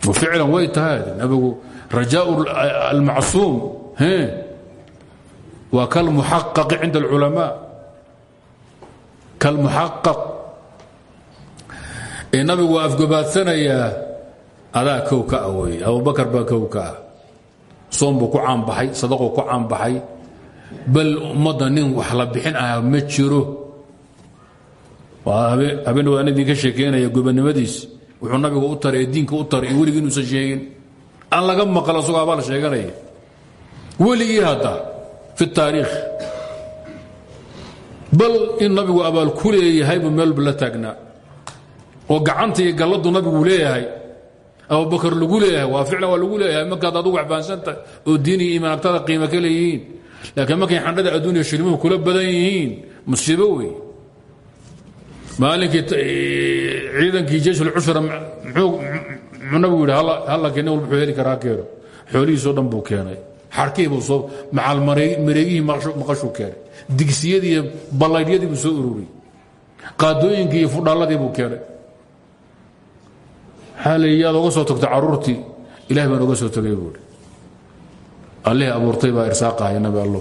Ficlan way tahay nabigu rajaa almacsuum waa kalmuxaqaqi cinda alculamaa kalmuxaqaq ee nabigu waa afgobaadsanayaa adaa kow ka ah wey abubakar baa kow ka ah soom buu ku caanbaxay sadaquu ku caanbaxay bal ummadda nin wax la bixin ah ma jiro habeen waan idinka sheekeynaya gobonimadiis wuxuu nabigu u taray ee diinka u taray iyo weligii inuusan sheegin aan laga maqal asagoo abaal sheeganaya weligii hadda fi taariikh. Bal in nabigu abaal ku leeyahay buu meelba la oo gacanta iyo nabigu leeyahay abubakar lagu leeyahay waa ficlan waa lagu leeyahay markaad adugu waxfahansantahay oo diin iyo iimaan agtada qiimo ka leeyihiin. Laakiin markay xandhada kula badan yihiin musiibo wey. Maalinkii ciidankii jeysulcushra muxuu nabigu yidhi halla keene walba wuxuu heli karaa keeno xoolihiisoo dhan buu keenay. Xarkihii buu soo macal mareegihii maqashuu keenay. Digsiyadii iyo ballaydhyadii buu soo ururiyey qaadooyinkii iyo fudhaalladii buu keenay. La yaad oga soo tagtay carruurtii ilahay baan oga soo tegay buuhi allihii abuurtay baa irsaaqahaya nabi allo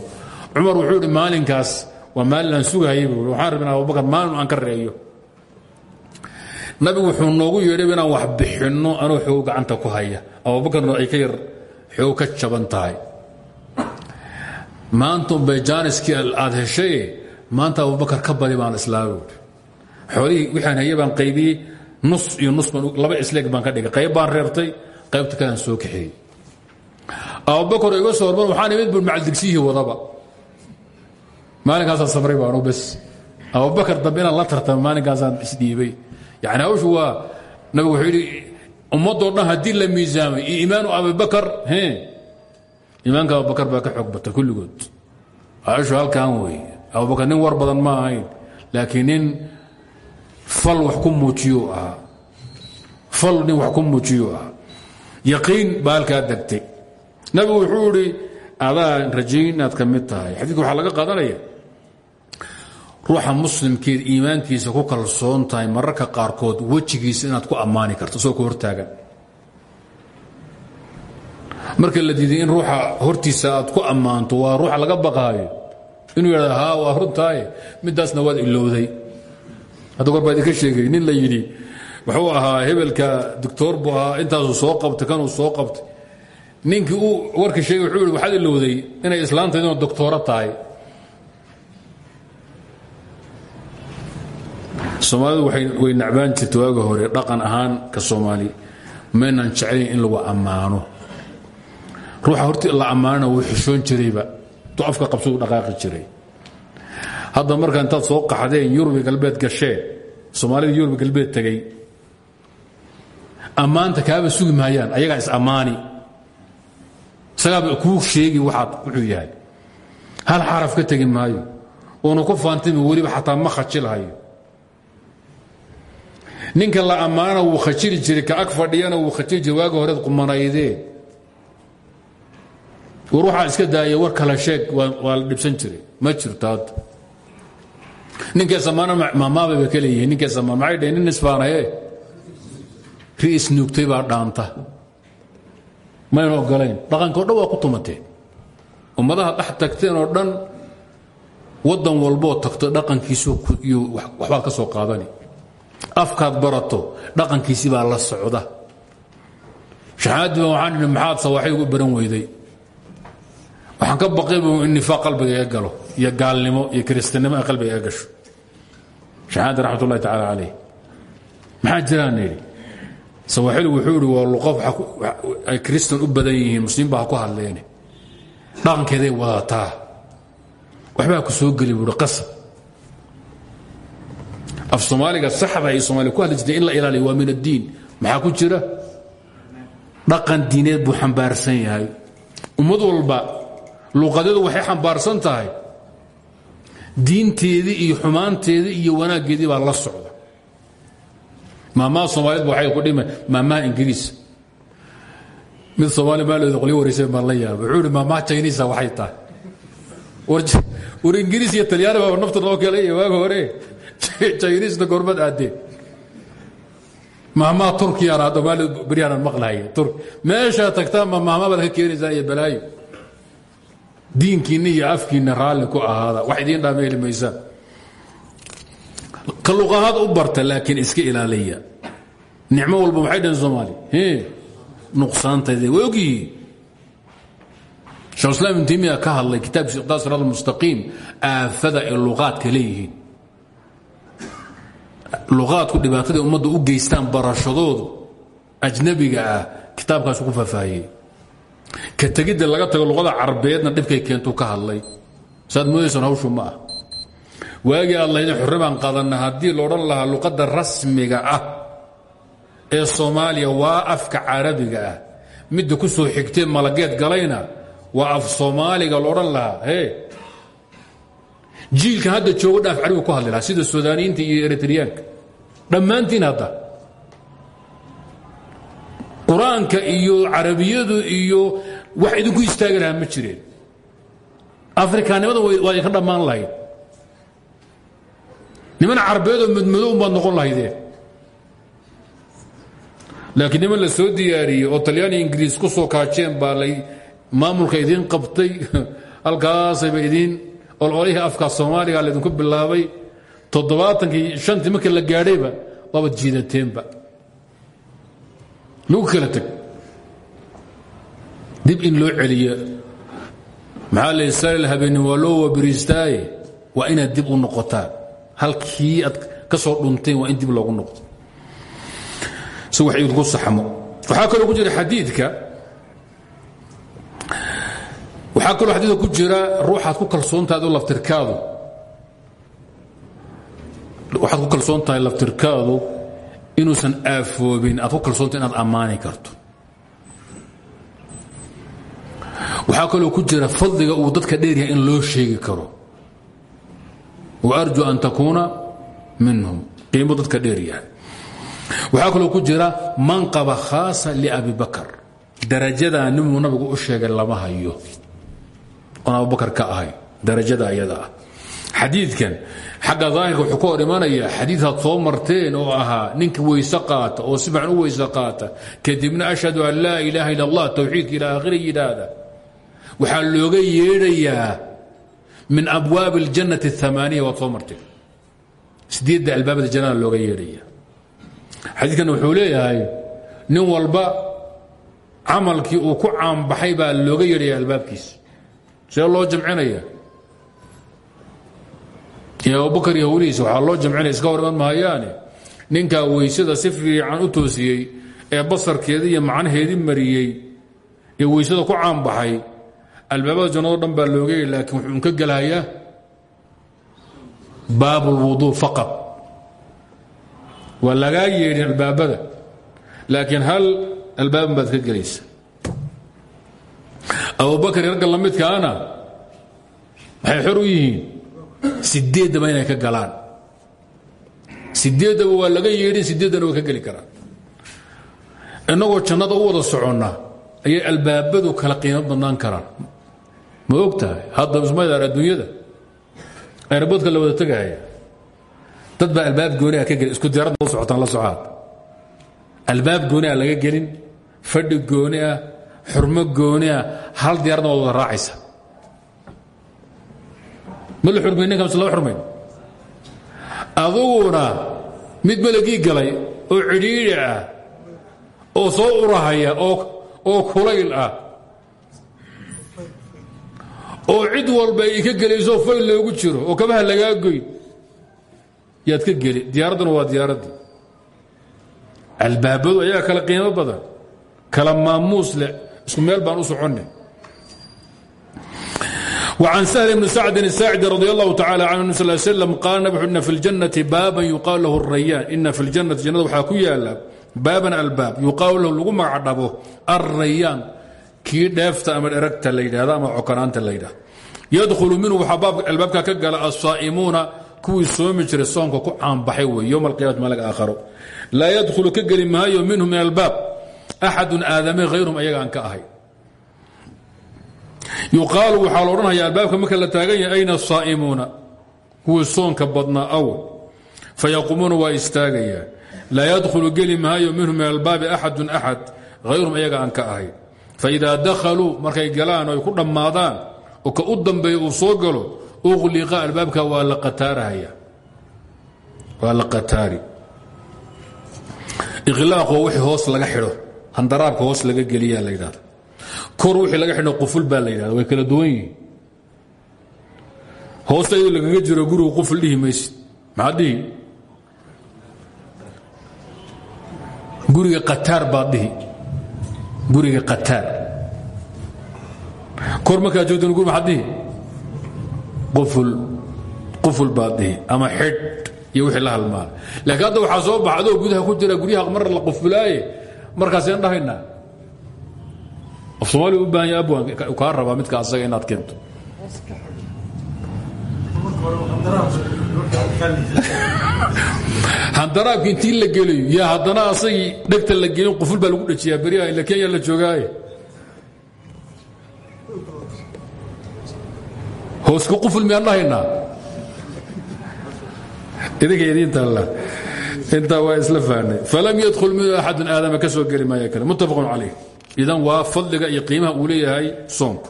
cumar wuxuu idhi maalinkaas waa maalin aan sugahayay buui waxaan rabin abubakar maalin aan ka reeyo nabigu wuxuu noogu yeedhay inaan wax bixinno anuu xoog gacanta ku haya. Abubakarna ay ka yar xoog ka jaban tahay. Maanta unbay jaaniskii aad heshaye maanta abubakar ka badi baan islaa buui xoolihii wixaan hayay baan qaybiyey nus iyo nus baan laba isleeg baan ka dhigay. Qayb baan reebtay qaybta kalean soo kaxeeyey abubakar iga soo hormar waxaan imid bur macaldigsiyihii wadaba. Maalinkaasaan samray baanu bes abubakar dambe inaan la tartama maalinkaasaan isdhiibay yani hawshu waa nabigu wuxuu yidhi ummadoo dhan la miisaamay iyo iimaanu abubakar he? Iimaanka abubakar baa ka xoog bata kulligood. Hawshu halkan wey abubakar nin war badan ma ahayn laakiin nin fal wax ku muujiyo ahaa. Fal nin wax ku muujiyo ahaa. Yaqiin baa halkaa degtay. Wuxuu idhi adaa rajayn inaad ka tahay. Xadiidka waxaa laga qaadanaya ruuxa muslimkeed iimaankiisa ku kalsoon tahay mararka qaarkood wejigiisa inaad ku ammaani karto isagoo ku hortaagan marka la diiday in ruuxa hortiisa aad ku ammaanto waa ruuxa laga baqaayo. Inuu yidhahdo haa waa runtaaye midaasna waad ilowday hadda gor baa idinka sheegay nin la yidhi wuxuu ahaa hebelka doctoor buu ahaa intaasuu soo qabtay kanuu soo qabtay. Ninkii uu warka sheegay wuxuu yidhi waxaad ilowday inay islaantayd inoo doctooro tahay soomaalidu way nacbaan jirta waaga hore dhaqan ahaan ka soomaali. Maynaan jeclayn in lagu ammaano. Ruuxa horti la ammaanana wuu xishoon jirayba. Tu afka qabsuu dhaqaaqi jiray. Hadda marka intaad soo qaxdeen yurubi galbeed gasheen soomaalida yurubi galbeed tegey ammaanta kaaba sugi maayaan ayagaa is ammaani. Isagaaba kuu sheegi waxaad wuxuu yahay. Hal xaraf ka tegi maayo. Uuna ku faantimi weliba xataa ma khajilahayo ninka la ammaana wuu khajili jiray ka ag fadhiyana wuu khajili jiray waaga horeed qumanaydee war waxaa iska daaya war kala sheeg waa la dhibsan jiray. Ma jirto hadda ninkay samaana maamaabay ba ka leeyihiin ninkay samaan maxay dhaheen nin isbaanaye ri'is nuugtay baa dhaanta. Maynu ogolayn dhaqanka o dhan waa ku tumateen ummadaha dhex tagteen oo dhan waddan walboo tagto dhaqankiisu waxbaad ka soo qaadani afkaad barato dhaqankiisii baa la socda. Shahaadiba waxaan idhi maxaad sawaaxid ugu baran weyday. Waxaan ka baqay bu in nifaaq qalbiga iga galo iyo gaalnimo iyo kiristanimo ay qalbiga iga gasho. Shahaadi raxmat ullahi tacaala calayh maxaa jiraan idhi sawaaxiligu wuxuu idhi waa luqo ay kristan u badan yihiin muslimiin baa ha ku hadleene. Dhaqankeeday wadataa waxbaa ku soo geli buuhi qasab af soomaaliga saxda ay soomaaliya ku hadli jirtay in la ilaaliyo waa min addiin. Maxaa ku jira? Dhaqan diineed buu xambaarsan yahay. Ummad walba luqadyadu waxay xambaarsan tahay. Diinteedii iyo xumaanteedii iyo wanaaggeedii baa la socda. Maamaha soomaaliyed waxay ku dhima maamaha ingiriis. Mid soomaali maaleeda qolyo wareysay baan la yaaba wuxuu ihi maamaha chinisa waxay tahay. War ingiriis iyo talyaani baaba nafta noo iyo waaga hore chinisna goormad aadeen maamaha turkiyaan hadda maali beryaanan maqlahay tur meeshaa tagtaan ma maama baad ka keenaysaa iyo balaayo diinkiinna iyo afkiinna raalli ku ahaada wax idiin dhaama heli maysaan ka luqahaad u barta laakiin iska ilaaliya. Nicmo walba maxay dhaheen soomaali nuqsaanteeda way ogyihiin shekh islam ibn taymiya ka hadlay kitaabkiisa iqdaa siraat almustaqiim aafada ay luqaadka leeyihiin luqaadku dhibaatadai ummadda u geystaan barashadoodu ajnabiga ah kitaabkaasu ku faahfaahiyey. Ka tegidda laga tago luqada carabeedna dhibkay keentuu ka hadlay. Saad moodaysaan hawshu ma ah. Waagii aad lahaydin xorre baan qaadanna haddii la odhan lahaa luqadda rasmiga ah ee soomaaliya waa afka carabiga ah. Midda ku soo xigtee malageed galayna waa af soomaaliga la odhan lahaa he jiilkan hadda joogo dhaaf carabiga ku hadli sida sudaaniyiinta iyo eritriyaanka dhammaantiin hadda qur'aanka iyo carabiyadu iyo wax idinku istaagi ma jireen. Afrikaanimada waa idinka dhammaan lahayd. Niman carabeedoo madmadow baad noqon lahaydeen. Laakiin niman la soo diyaariyey oo talyaani ingiriis ku soo kaajeen baa maamulka idiin qabtay. Halkaasayba idiin ololihii afka soomaaliga laydinku bilaabay toddobaatankii shantii markii la gaadhayba waabad jiidateenba. Lagu dib in loo celiyo. Maxaa la saalil habeenin waa loo wabiriistaaye waa dib u halkii aad ka soo in dib loogu noqdo. Si wax idinku saxmo. Waxaa kaloo ku jira xadiidka waxaa kaloo xadiidka ku jira ruuxaad ku kalsoontahay adoo laftirkaadu. Waxaad ku kalsoon laftirkaadu inuusan aafoobin aad ku kalsoonta inaad ammaani karto. Waxaa kaloo ku jira fadliga uu dadka dheeryahay in loo sheegi karo. Waarju an takuuna minhum qiimo dadka dheeryahay waxaa kaloo ku jira manqaba khaasa liabi bakar darajadaa nimuu nabigu u sheegay lama hayo oon abubakar ka ahay darajada ayada ah. Xadiidkan xagga wuxuu ka hor imanayaa marteen oo ahaa ninka weyse qaata oo si fiican qaata kadibna ashhadu an laa ilaaha illa allah towxiidka ila aakhiri yidhaahda. Waxaa looga yeedhayaa min abwaabi اljannati اamaaniya waad soo marteen. Sideedda albaabada jannada looga yeedhaya xadiidkan wuxuu leeyahay nin walba camalkii uu ku caanbaxay baa looga yeedhaya albaabkiisa see loo jamcinaya. Abubakar iyo hawlihiisa waxaa loo jamcinaya iska hor iman ninkaa weysada si fiican u toosiyey ee basarkeedii iyo macnaheedii mariyey ee weysada ku caanbaxay albaabada jannado dhan baa looga yeedhi laakiin wuxuu ka gelhayaa baab اlwuduu faqad waa lagaa yeedhin albaabada laakiin hal albaaban baad gelaysa abubakar ragga la midkaana maxay xor u yihiin sideeddaba inay ka galaan. Sideeddaba waa laga yeedhin sideeddana way ka geli karaan. Innagoo jannada u wada soconna ayay albaabadu kala qiimo badnaan karaan. Ma og tahay hadda ismaydaar adduunyada aeroboodka la wada tegahaya dad baa albaab gooni a ka gelin isku diyaaradda u socotaan la socaad albaab gooni a laga gelin fadhi gooni ah xurmo gooni ah hal diyaaradna waad wada raacaysa. Ma la xurmayn ninka mise lama aduguna mid melagii galay oo cidhiidhi ah oo soo urahaya oo kulayl ah oo cid walba ay ka gelayso fayl loogu jiro oo kabaha lagaa goyn yaad ka geli. Diyaaradduna waa diyaaraddii albaabadu ayaa kala qiimo badan kala maamuus isku meel baan u soconne وعن سهل بن سعد الساعدي رضي الله تعالى عنه صلى الله عليه وسلم قال نبي إن في الجنة بابا يقال له الريان إن في الجنة جنة waxaa ku yaala baaban albaab yuqaalu lahu lagu magacdhabo الرayaan kii dheefta ama dheragta la yidhahda ama cokanaanta la yidhahdo yadkhulu minhu waxaa albaabka ka gala asaa'imuuna kuwii soomi jiray soonka ku caanbaxay wey yowma alqiyamati maalig aakharo laa yadkhulu ka geli maayo minhu min albaab axadun aadame hayrum ayaga aan ka ahay yuqaalu waxaa la odhanaya albaabka marka la taagan yahay ayna asaa'imuuna kuwii soonka badnaa aw fayaquumuuna waa istaagayaan laa yadkhulu geli maayo minhu min albaabi axadun axad hayrum ayaga aan ka ahay faidaa dakhaluu markay galaan o ay ku dhammaadaan oo ka u dambeeya uu soo galo xidho handaraabka hoos laga geliyaa la yidhahda kor wixii laga xidho quful baa la yidhahda way kala duwan yihiin. Hoosta iyadoo lagaga jiro gurigu quful dhihi maysid. Guriga qataar baad guriga qataar. Kor markaa joogtan guri maxaad dhihi? Quful quful baad ama xidh iyo wixii la halmaala laakiin hadda waxaa soo baxa gudaha ku jira guryaha mar la qufulaaye markaaseen dhahaynaa. Af soomaaliya u baahan yaha abwan kaa rabaa midka asaga inaad keento. Handaraabki intii la gelayo yaa haddana asagii dhegta la gelin quful baa lagu dhajiyaa beryaha ila kenya la joogaaye hooska quful miyaan dhahaynaa? Idinka idiinta alla intaa waa isla fahnay falam yadhul minu axadun aadama ka soo geli maayo muttafaqun calayh idan waa fadliga iyo qiimaha uu leeyahay soonku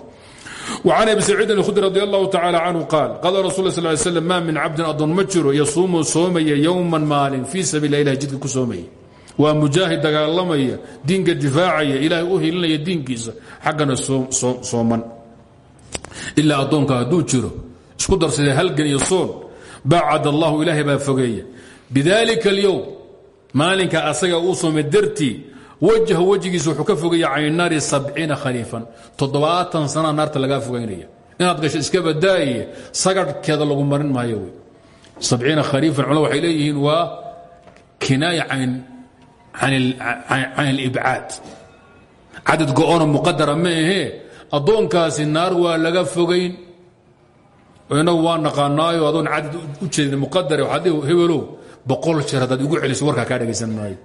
وcan abi saciidin اkhudri radi allahu tacala canhu qaal rasul sal ly slam maa min cabdin adoon ma jiro yasuumu soomaya yowman maalin fii sabiila ku soomaya waa mujaahid dagaalamaya diinka difaacaya ilaahay u hilinaya diinkiisa xaggana sooman ilaa addoonka hadduu jiro isku darsadee halgan iyo soon bacad allahu ilaahay baa fogeeya bidalika اlyowm maalinka asaga uu soomay dartii wajha wejigiisa wuxuu ka fogaya can naari abciina khaliifan. Toddobaatan sana naarta lagaa fogaynaya. Inaad gasho iska badaaye sagarhkeeda lagu marin maayo wy abciina khaliifan culma waxay leeyihiin waa kinaaya can alibcaad cadad go-ono muqadara ma ahee addoonkaasi naar waa laga fogayn inagu waa naqaanaayo adoon cadad u jeedin muqadare waxaad hebelow boqol jeer haddaad igu celiso warkaa kaa dhagaysan maayo.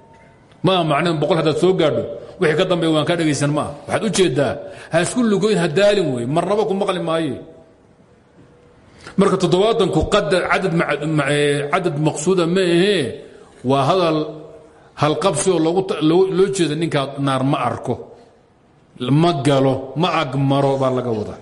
Maa macneen boqol haddaad soo gaadho wixii ka dambeeya waan kaa dhagaysan maa waxaad u jeeddaa ha isku lugoyn ha daalin wey marnaba ku maqli maaye. Marka toddobaatanku cadad maqsuuda ma ahee waa hadal halqabsi oo loo jeeda ninkaa naar ma arko. Ma galo ma agmaro baa laga wadaa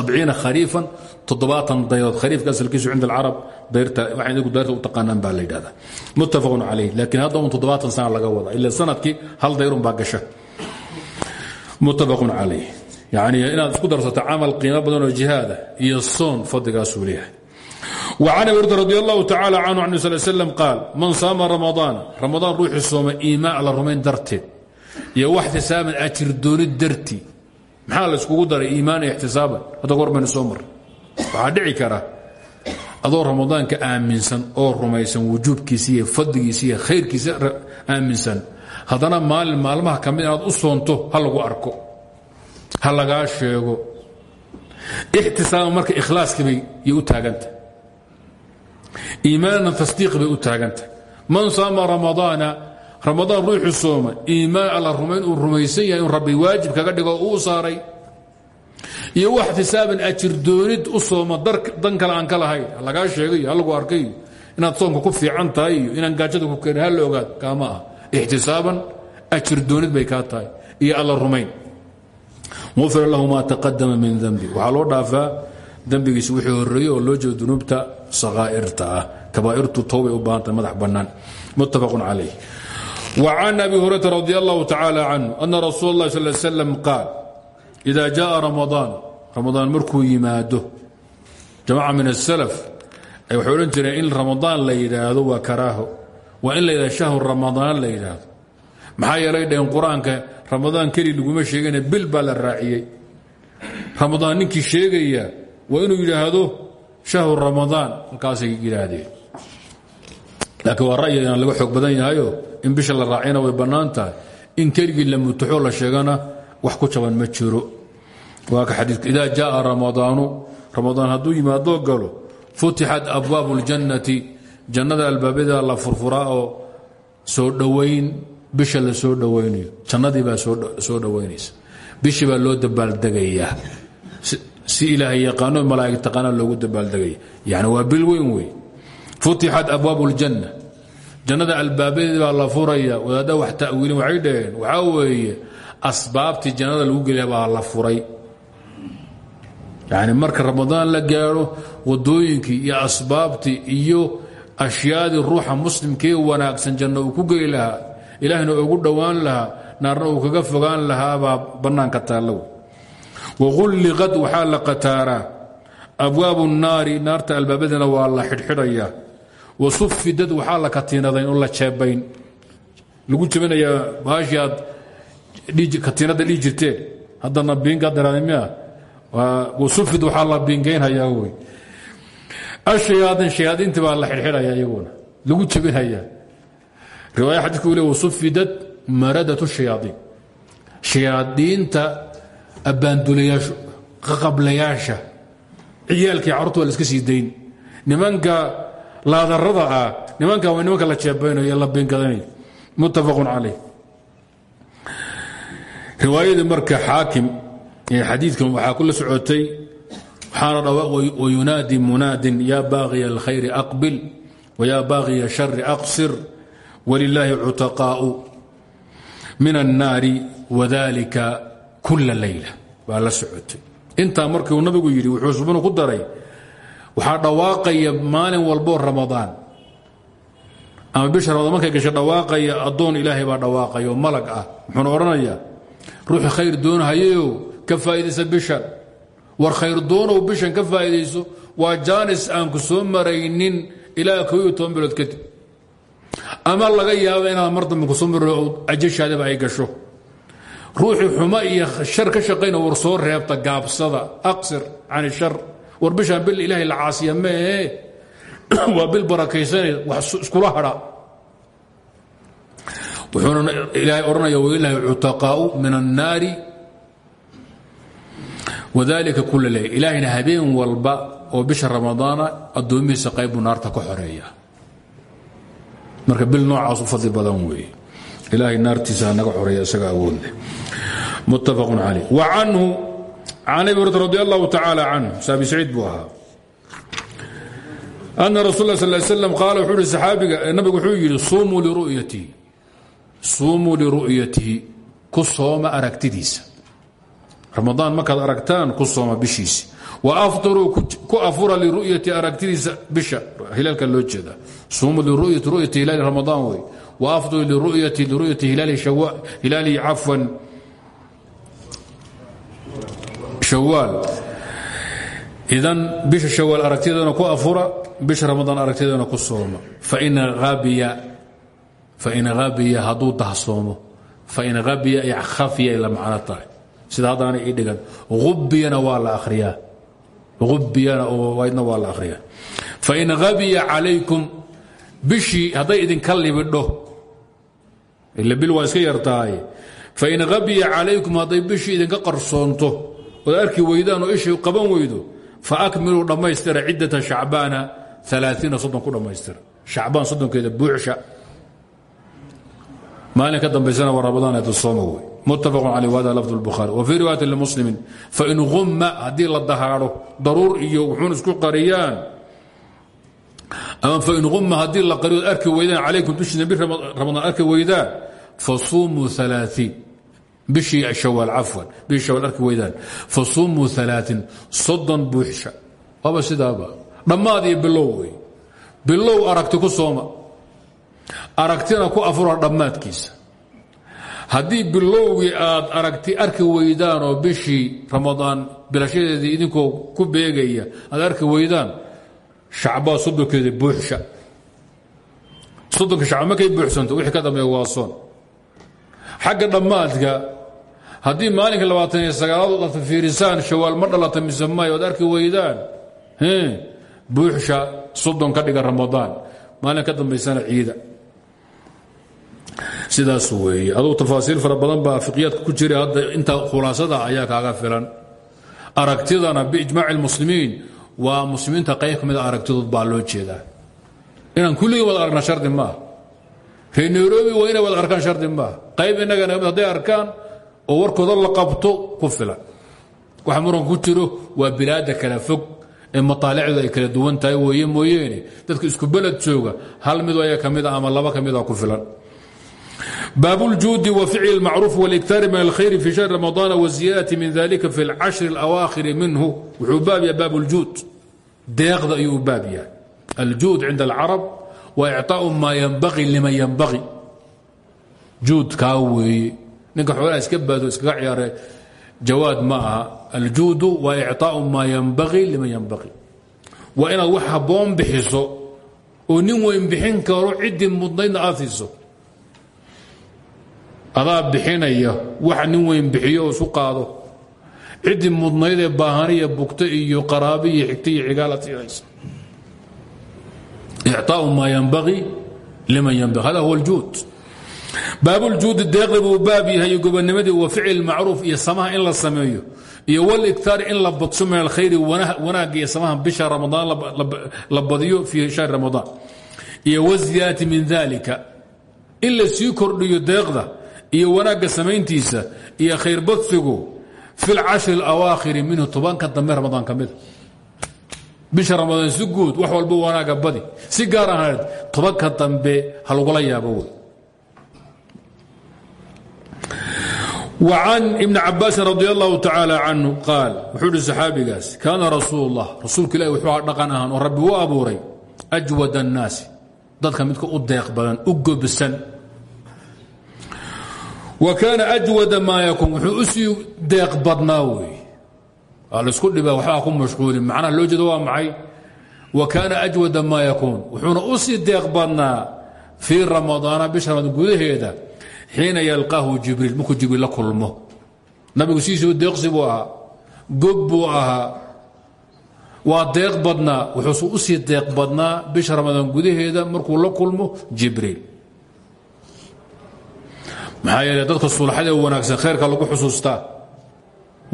abciina khariifan toddobaatan dayrood khariifka asalkiisu cinda alcarab dayrta waxay idigu dayrta u taqaanaan baa la yidhahdaa muttafaqun calayh laakiin hadda un toddobaatan sana laga wadaa ila sanadkii hal dayrun baa gasha muttafaqun calayh yacni inaad isku darsato camal qiimo badan oo jihaada iyo soon fadligaasuu leeyahay وعن أبي هريرة رضي الله تعالى عنه عن صلى الله عليه وسلم قال من صام رمضان رمضان روحي صوم إيماء على الرمين درتي يا واحتسابا أجر دون الدرتي maxaa la iskugu daray iimaan iyo ixtisaaban? Hadda goor baynu soo dhici kara adoo ramadaanka aaminsan oo rumaysan wujuubkiisa iyo fadligiisa iyo khayrkiisa aaminsan. Haddana maalin maalmaha ka mid inaad u soonto ha lagu arko ha lagaa sheego. Ixtisaaban marka ikhlaaskii bay u taaganta. Iimaanan tasdiiq bay u taaganta. Man saama ramadaana ramadaan ruuxu sooma iimaan alla rumayn uu rumaysan yahay in rabbi waajib kaga dhigo uu saaray. Iyo wax xisaaban ajir doonid u sooma dan kale aan ka lahayn. Lagaa sheegayo halagu arkayo inaad soomka ku fiican tahay iyo inaan gaajada ku keenin hal la ogaad kaama ah ixtisaaban ajir doonid bay kaa tahay. Iyo alla rumayn. Ufira lahu maa taqadama min dembi waxaa loo dhaafaa dembigiisa wixii horeeyey oo loo jeedo dunuubta sakaa'irta ah. Kabaa'irtu towbay u baahantahay madax bannaan. Muttafaqun calayh وعن أبي هريرة رضي الله تعالى عنه أن رسول الله صلى الله عليه وسلم قال إذا جاء رمضان رمضان مركو يماده جماعة من السلف أي وحولن جرى إن رمضان لا يدهده وكراه وإن لا يدهده شهر رمضان لا يدهده maxaa yeelay dhaheen qur-aanka ramadaan keli laguma sheegana bil baa la raaciyey ramadaan ninkii sheegaya waa inuu yidhaahdo shahru ramadaan halkaasay yidhaahdeen laakiin waa ra'yigan laga xoog badan yahayo in bisha la raacina way bannaan in keligii la mutaxo la sheegana wax ku jaban ma jiro. Waa ka xadiidku idaa jaaa ramadaanu ramadaan hadduu yimaadoo galo futixat abwaabu اljannati jannada albaabada la furfuraa oo soo dhowayn bisha la soo dhowaynayo jannadii baa soo dhowaynaysa bishii baa loo dabaaldegayaa si ilaahay yaqaano malaa'ig taqaana loogu dabaaldegaya. Yani waa bil weyn wey futixat abwaabu اljanna jannada albaabadeed baa la furaya. Wadaadda wax ta'wiilin waxay dhaheen waxaa weeye asbaabtii jannada lagu geliya baa la furay. Yani marka ramadaan la gaadho wadooyinkii iyo asbaabtii iyo ashyaadii ruuxa muslimkee wanaagsan janno uu ku geli ilaahna ugu dhowaan lahaa naarna uu kaga fogaan lahaabaa bannaanka taallow. Waqulliqad waxaa la qataaraa. Abwaabu nnaari naarta albaabadina waa la xidhxidhayaa wasufidad waxaa la katiinadayn oo la jeebayn. Lagu jebinayaa baashii aad katiinadda dhihi jirteen haddana biinka daraada mia wasufid waxaa la biingaynhayaa wey. Ashayaadin shayaadiintii baa la xidhxidhaya iyaguna lagu jebinhayaa riwaaya xadiidku u wasufidad maradat shayaaiin shayaadiinta abbaandulayaashu qaqablayaasha ciyaalkii carruurta waa la iska sii nimanka laadarada ah nimanka waa nimanka la jeebaynayo la biingadanayo muttafaqun calayh. Riwaayadii marka xaakim ee xadiidkan waxaa kula socotay waxaana dhawaaq wayunaadi munaadin yaa baaqiya alkhayri aqbil wayaa baaqiya shari aqsir walilaahi cutaqaa'u min annaari wadalika kula leyla baa la socotay. Intaa markiiuu nabigu yidhi wuxuu subanu ku daray waxaa dhawaaqaya maalin walboo ramadaan. Ama bisha ramadaan markay gasha dhawaaqaya addoon ilaahay baa dhawaaqaya malag ah. Muxuuna odhanayaa? Ruuxii khayr doonahayeyo ka faa'iidaysa bishan. War khayr doonow bishan ka faa'iidayso waa jaanis aan ku soo maraynin ilaa ko iyo toban bilood kadib. Ama laga yaabo inaad mar dambe ku soo maro ajashaadaba ay gasho. Ruuxii xumo iyo shar ka shaqayna war soo reebta gaabsada. Aqsir can shar war bishaan bil ilaahay la caasiya maehe waa bil barakaysane wax iskula hadha wuxuuna ilaahay odhanaya walilaahi cutaqaa'u min annaari wadalika kula leyl ilaahayna habeen walba oo bisha ramadaana addoomihiisa qaybbuu naarta ka xoreeya. Marka bil noocaas u fadli badan weeye. Ilaahay naartiisa hanaga xoreeya isaga awoodleh muttafaqun calayh. Wa canhu can abi hurata radi allahu tacaala canhu saabi saciid buu ahaa ana rasul lah sal slam qaala wuxuu ihi saxaabiga nabigu wuxuu yidhi suumuu liruyatihi suumuu liru'yatihi ku sooma aragtidiisa ramadaan markaad aragtaan ku sooma bishiisi wa afطiruu ku afura liru'yati aragtidiisa bisha hilaalka loo jeeda suumuu liruyati ru'yati hilaali ramadaan wey wa afطiruu liruyati liruyati hilaali cafwan shawaal. Idan bisha shawaal aragtideedana ku afura bisha ramadaan aragtideedana ku sooma fain abiya fain habiya hadduu dahsoomo. Fain habiya ay khafiya ay la macno tahay. Sida haddaana ii dhigan ubiyana waa la ariyaa ubiyana waydna waa la akhriyaa. Fain habiya calaykum bishii hadday idinka libidho. Ila bil waa iska yartahay. Fain habiya calaykum hadday bishii idinka ood arki weydaan oo ishii qaban weydo faakmiluu dhammaystira ciddata shacbaana aaaiina soddon ku dhammaystira. Shacbaan soddonkeeda buuxsha maalin ka dambaysana waa ramadaan eedasooma wey muttafaqun caleyh wahada lafd lbukhaari wa fii riwaayati limuslimin fain humma haddii la dahaadho daruur iyo wuxuun isku qariyaan ama fain humma haddii la qariyood arki weydaan calaykum bishiina bi ramadaan arki weydaan fasuumuu aaaiin bishii shawaal cafwan bishii shawaal arki weydaan. Fasuumuu alaain soddon buuxsha waaba sidaaba. Dhammaad iyo bilow wey. Bilow aragti ku sooma. Aragtina ku afura dhammaadkiisa. Haddii bilowgii aad aragti arki weydaan oo bishii ramadaan bilashadeedii idinkoo ku beegaya aad arki weydaan shacbaa soddonkeeda buuxsha soddonka shacba markay buuxsanto wixii ka dambeeya waa soon. Xagga dhammaadka haddii maalinka labaatan iyo sagaalaad aad fiirisaan shawaal ma dhalata mise may oad arki weydaan? Buuxsha soddon ka dhiga ramadaan. Maalin dambaysana ciida. Sidaas weeye. Adugu tafaasiil fara badan baa fiqyaadka ku jira hadda inta khulaasada ayaa kaaga filan. Aragtidana biijmaaci اlmuslimiin waa muslimiinta qayb ka mida aragtidood baa loo jeedaa. Inaan kulligii wada aragna shardi maaha reer nairobi waa inay wada arkaan shardi qayb innaga hadday arkaan oo warkooda la qabto ku filan waxa muranka ku jiro waa bilaada kala fog ee mataalicdu ay kala duwan tahay weye mooyeene dadka isku beled jooga hal mid aya ka mid a ama laba ka mida ku filan bاب الجود وفعل المعروف والإكثار من الخير في شهر رمضان والزيادة من ذلك في العشر الأواخر منه وحباب يا باب الجود ديغض أيو باب يا الجود عند العرب ninka xoolaa iska baado iskaga ciyaara jawaad ma aha. Aljuudu waa icطaau maa ynbaii liman ynbaii waa inaad wax haboon bixiso oo nin weyn bixin karo ciddii mudnaydna aad siiso. Adaa bixinaya wax nin weyn bixiyo oo isu qaado. Ciddii mudnayd ee baahaniya bugta iyo qaraabi iyo xigta iyo cigaalaad siinaysa icaau maa ynbaii liman hada huwa aljuud baabuljuudi deeqdi buu baab yahay gobonimadii wa ficil macruuf iyo samaha in la sameeyo iyo waliktaar in la badso min alkhayri wanaagga iyo samaha bisha ramadaan la badiyo fii shahri ramadaan. Iyo waziyaadati min dalika in la sii kordhiyo deeqda iyo wanaagga samayntiisa iyo khayr badsigu fi lcashri اlawaakhiri minhu tobanka dambe bisha ramadaan si guud wax walba wanaagga badi si gaar ahayd tobanka dambe ha yaabo wey وعن ابن عباس رضي الله تعالى عنه قال وxuu hi صxaabigaas kaana rasuul الlah rasuulka ilahi wuxuu dhaqan ahaan oo rabbi u abuuray أjwad الnaasi dadka midka u deeq badan u gobsan wa kaana ajwada maa yakuun wuxuu u sii deeq badnaa wey laisku dhiba waxbaa ku mashquulin macnaha loo jeeda waa maxay wa kaana ajwada maa yakuun wuxuuna u sii deeq badnaa fii ramadaana bisha ramadaan gudaheeda xiina yalqaahu jibriil markuu jibriil la kulmo. Nabigu sidiisuu deeqsi buu ahaa gob buu ahaa waa deeq badnaa wuxuusu u sii deeq badnaa bisha ramadaan gudaheeda markuu la kulmo jibriil. Maxaa yeele dadka sulxada ee wanaagsan khayrka lagu xusuustaa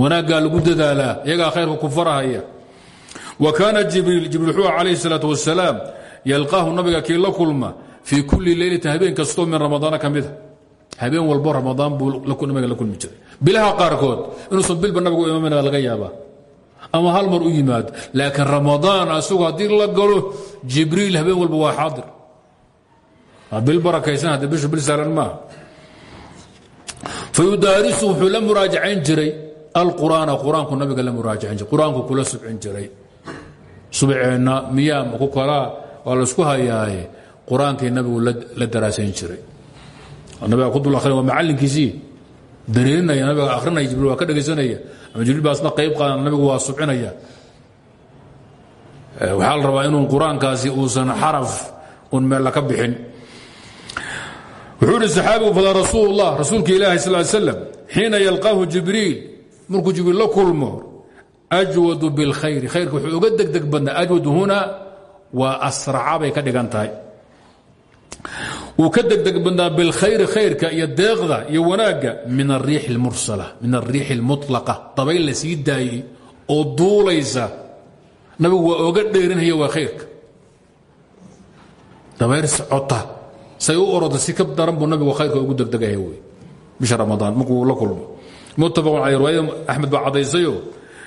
wanaaggaa lagu dadaalaa iyagaa khayrka ku farahaya. Wa kaana jibriil jibriil wuxuu calayhi salaatu wasalaam yalqaahu nabiga kii la kulma fii kulli leylatin habeen kastoo min ramadaana ka mida habeen walbo ramadaan buu nabiga la kulmi jiray. Bilaha qaarkood inuusan bilba nabigu imaamana laga yaabaa. Ama hal mar u yimaado laakiin ramadaan asagu haddii la galo jibriil habeen walba waa xaadir. Bil barakaysan hadde bishu bil saaran maaha fayudaarisu wuxuu la jiray alqur'aana qur'aanku nabiga la muraajacayn jiray. Qur'aanku kula subcin jiray. Subceenna miyaa ku kalaa waa laysku hayaaye. Qur'aankii nabigu la daraasayn jiray nabiga ku dul akhrin waa macallinkiisii. Dareerinaya nabiga akhrinaya jibriil waa ka dhegaysanaya ama jibriil baa isna qayb qaadan nabigu waa subcinaya. Waxaa la rabaa inuu qur'aankaasi uusan xaraf un meel laka bixin. Wuxuu ihi saxaabigu fada rasuul ilaahi sal ly slam xiina yalqaahu jibriil markuu jibriil la kulmo ajwadu biاlkhayri khayrka wuxuu uga degdeg badnaa ajwad huna waa asraca bay ka dhigan wuu ka degdeg badnaa bilkhayri khayrka iyo deeqda iyo wanaagga min ariix اlmursala min ariixi اlmuطlaqa dabayl la sii daayey oo duulaysa nabigu waa oga dheerinaya waa khayrka dabayl socota say u oroda si ka daran buu nabigu khayrka ugu degdegaya wey bisha ramadaan markuu la kulmo muttafaqun caley riwaayada axmed baa cadaysayo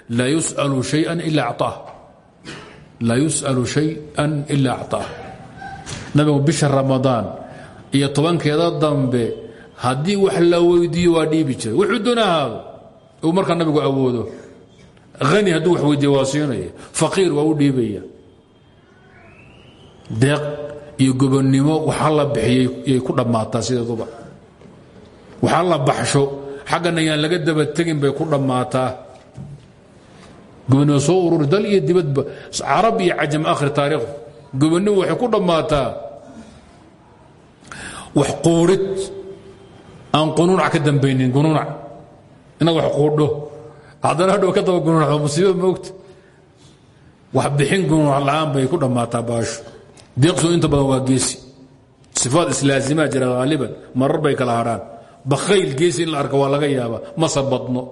laa yus'alu shayan ila acطaah laa yus'alu shay-an ila acطaah nabigu bisha ramadaan iyo tobankeeda dambe haddii wax la weydiiyo waa dhiibi jiray. Wuxuu doon ahaado uu markaa nabigu awoodo. Hani hadduu wax weydiiyo waa siinaya faqiir waa u dhiibaya. Deeq iyo gobonnimo waxaa la bixiyey yay ku dhammaataa sideeduba. Waxaa la baxsho. Xaggana yaan laga daba tegin bay ku dhammaataa. Gobonnimo soo ururi. Dal iyo dibadba carab iyo cajam akhri taariikhdu. Gobonnimo waxay ku dhammaataa wax quudhid aan qunuunac ka dambaynin gunuunac inaad wax quudho. Haddana hadhow ka daba gunuunac waa musiibo moogta wax bixin gunuunac la'aan bay ku dhammaataa baasho deeqsu inta badan waa geesi. Sifaad islaazimaa jira haaliban marar bay kala hadhaan bakhayl geesi in la arka waa laga yaaba mase badno.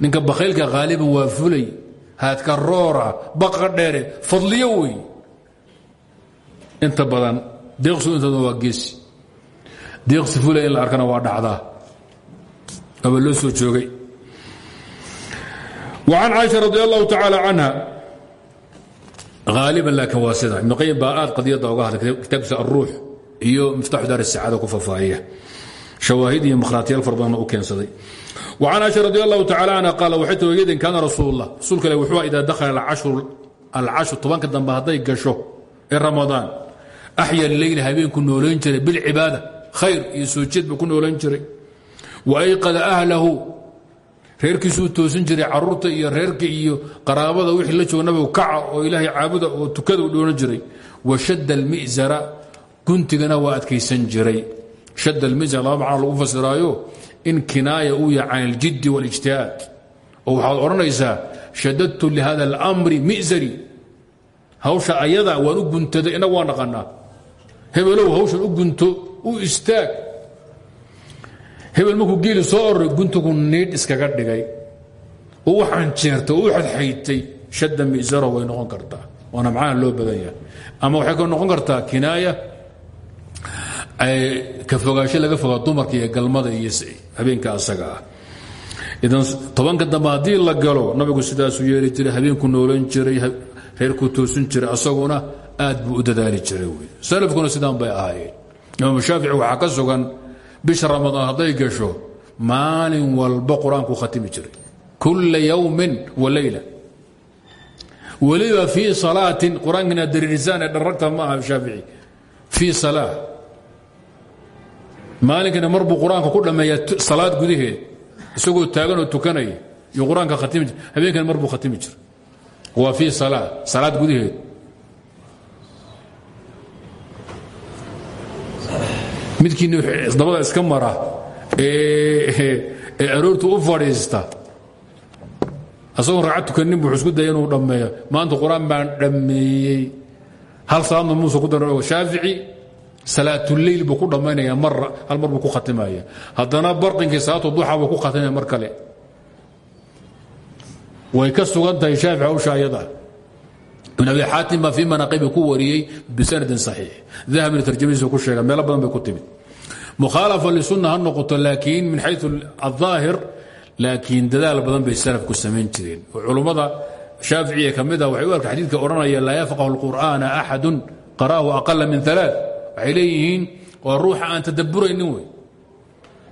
Ninka bakhaylka haaliban waa fulay haadka roora baqa dheere fadliyo wey inta badan deeqsu intaadna waa geesi deeqsi fulay in la arkana waa dhacdaa. Aba loo soo joogay. An caaisha radi allahu tacaala canha aaliban laakiin waa sida. Ibnu qayim baa aad qadiyadda oga hadlay kitaabkiisa aruux iyo miftaaxu daar ku fafaahiya shawaahid iyo makhraatiyaal fara badanna u keensaday. An caaisha radi allahu tacala canha qaala waxay tii hoyadin kaana rasuullah rasuulka le wuxuu idaa dakhala alcashru. Tobanka dambe hadday gasho ee ramadaan axya leyl habeenku noolayn jiray bilcibaada khayr iyo soo jeed buu ku noolan jiray wa ayqada ahlahu reerkiisuu toosin jiray carruurta iyo reerka iyo qaraabada wixii la joognaba kaca oo ilaahay caabuda oo tukada u dhoonan jiray wa shadda almizara guntigana waa adkaysan jiray shadd almizar laba macna lagu fasiraayo in kinaaya uu yahay can aljiddi walijtihaad oo waxaad odhanaysaa shadadtu lihada alamri mizari hawsha ayadaa waan u guntaday inag waa naqanaa hebelow hawshan u gunto u istaag. Hebel markuu geeli soo ororay guntigu niidh iskaga dhigay. Oo u xanjeertay oo u xadxaytay shadda misaro way noqon kartaa waana macnaha loo badan ama waxay ka noqon kartaa kinaaya ka fogaansho laga fogaa dumarka galmada iyo habeenka asaga ah. Idan tobanka dambe haddii la galo nabigu sidaasuu yeeli jiray habeenku noolan jiray reerkuu toosin jiray asaguna aad buu u dadaali jiray wy salafkuna sidaan bay ahaayeen. Imaam shaafici waxaa ka sugan bisha ramadaan hadday gasho maalin walba qur'aanku khatimi jiray. Kulla yowmin wa leyla weliba fii salaatin qur'aankina dariirisaan ee dharragta ma aha shaafici. Fii salaa maalinkana mar buu qur'aanka ku dhammeeyaa salaad gudaheed isagoo taaganoo tukanaya iyo qur'aanka khatimi jir habeenkana mar buu khatimi jira waa fii salaa salaad gudaheed midkiina dabada iska mara. Ee aroortu u fadhiista. Asagoon ragcad tukanin buu isku daya inuu dhammeeyo. Maanta qur'aan baan dhammeeyey. Hal salaadna muuse ku dara shaafici salaatuleyl buu ku dhammaynaya mar hal mar buu ku khatimaya. Haddana barqinkii salaatu duxa buu ku khatimaya mar kale. Way ka sugan tahay shaafici hawsha ayada ibn abi xaatim baa fii manaaqibi ku wariyey bisanadin saxiix. Dahabina tarjamadiisa ku sheega meelo badan bay ku timid. Mukhaalafa lisunna ha noqoto laakiin min xayu aldaahir laakiin dadaal badan bay salafku samayn jireen. Culummada shaaficiya ka mid ah waxay u arka xadiidka odhanaya laa yafqahu alqur'aana axadun qara'ahu aqala min alaa waxay leeyihiin waa ruuxa aan tadaburaynin wey.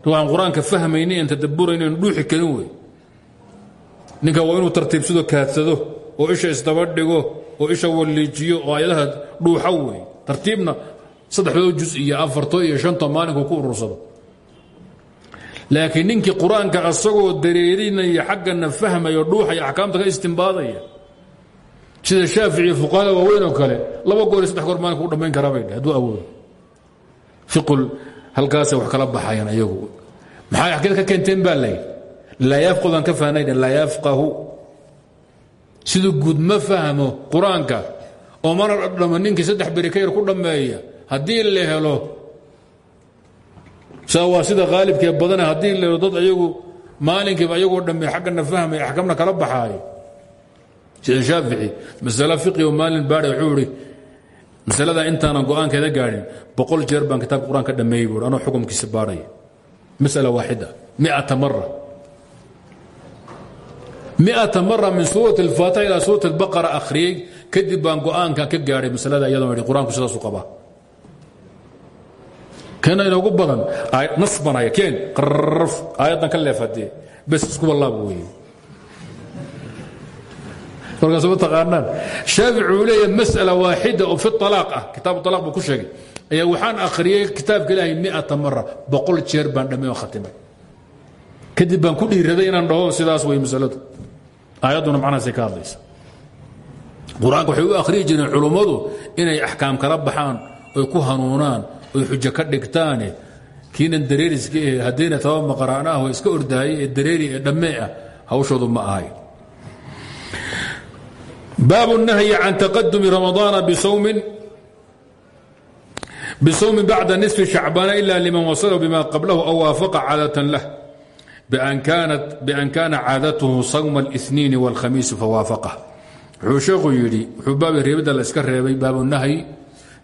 Ruuxaan qur'aanka fahmaynin aan tadaburaynin aan dhuuxi karin wey. Ninka waa inuu tartiibsado kaadsado oo isha isdaba dhigo oo isha walliijiyo oo ayadaha dhuuxa wey tartiibna saddexdoo jus iyo afarto iyo shanto maalinku ku urursado. Laakiin ninkii qur'aanka asagoo dareerinaya xaggana fahmaya dhuuxaya axkaamta ka istimbaadaya sida shaafici fuqahada waaweyn oo kale laba goor iyo saddex goor maalinka u dhammayn karaa bay dheh hadduu awoodo. Fiqul halkaasay wax kala baxayaan ayagu maxay axkeed ka keenteen baa layidhi laa yafqadaan ka fahnayna laa yafqahu siduu guud ma fahmo qur'aanka. oo mana dhama ninkii saddex beri ka yar ku dhammeeya haddii la helo waa sida haalibkee badane haddii la helo dad ayagu maalinkiiba ayagoo dhamme xaggana fahmaya axkamna kala baxaayo sida shaafici masale fiqi oo maalin baadha wuxuu ihi masalada intaanan go'aankeeda gaadhin boqol jeer baan kitaabka qur'aan ka dhammeeyey buui anoo xukumkiisa baadhaya masala waaxida miata mara miata mara min suurat alfaatixa ilaa suurat albaqara akhriyey kadib baan go'aankan ka gaadhay masalada iyadoo idhi qur'aanku sidaasu qabaa. Keena inoogu badan nas banaya keen qarraf aayaddan ka leefadee bes iskuba laab weeye. Markaas ma taqaanaan. Shaafici uu leeyahay mas'ala waaxida oo fi alaaq ah kitaabu alaaq buu ku sheegay. Ayaa waxaan akhriyey kitaabka ilaahay miata mara boqol jeer baan dhammay oo khatimay. Kadib baan ku dhiiraday inaan dhaho sidaas way masaladu aayadduna macnahaasay ka hadlaysa. Qur'aanka waxay u akhriyi jireen culummadu inay axkaam kala baxaan oy ku hanuunaan oy xujo ka dhigtaane kiinan dareeriska eh haddayna taba maqaraan ah oo iska ordaayay ee dareeri ee dhammee ah hawshoodu ma ahay. Baabu nahyi can taqadumi ramadaana bisawmin bswmi bacda niصfi shacbaana ila liman waslahu bima qablahu aw waafaqa caadaة lah ban kana caadath sawma اlاثniin wاlkhamiisi fawaafaqah wuxuu sheekhu yidhi wuxuu baab reebadda la iska reebay baabunahyi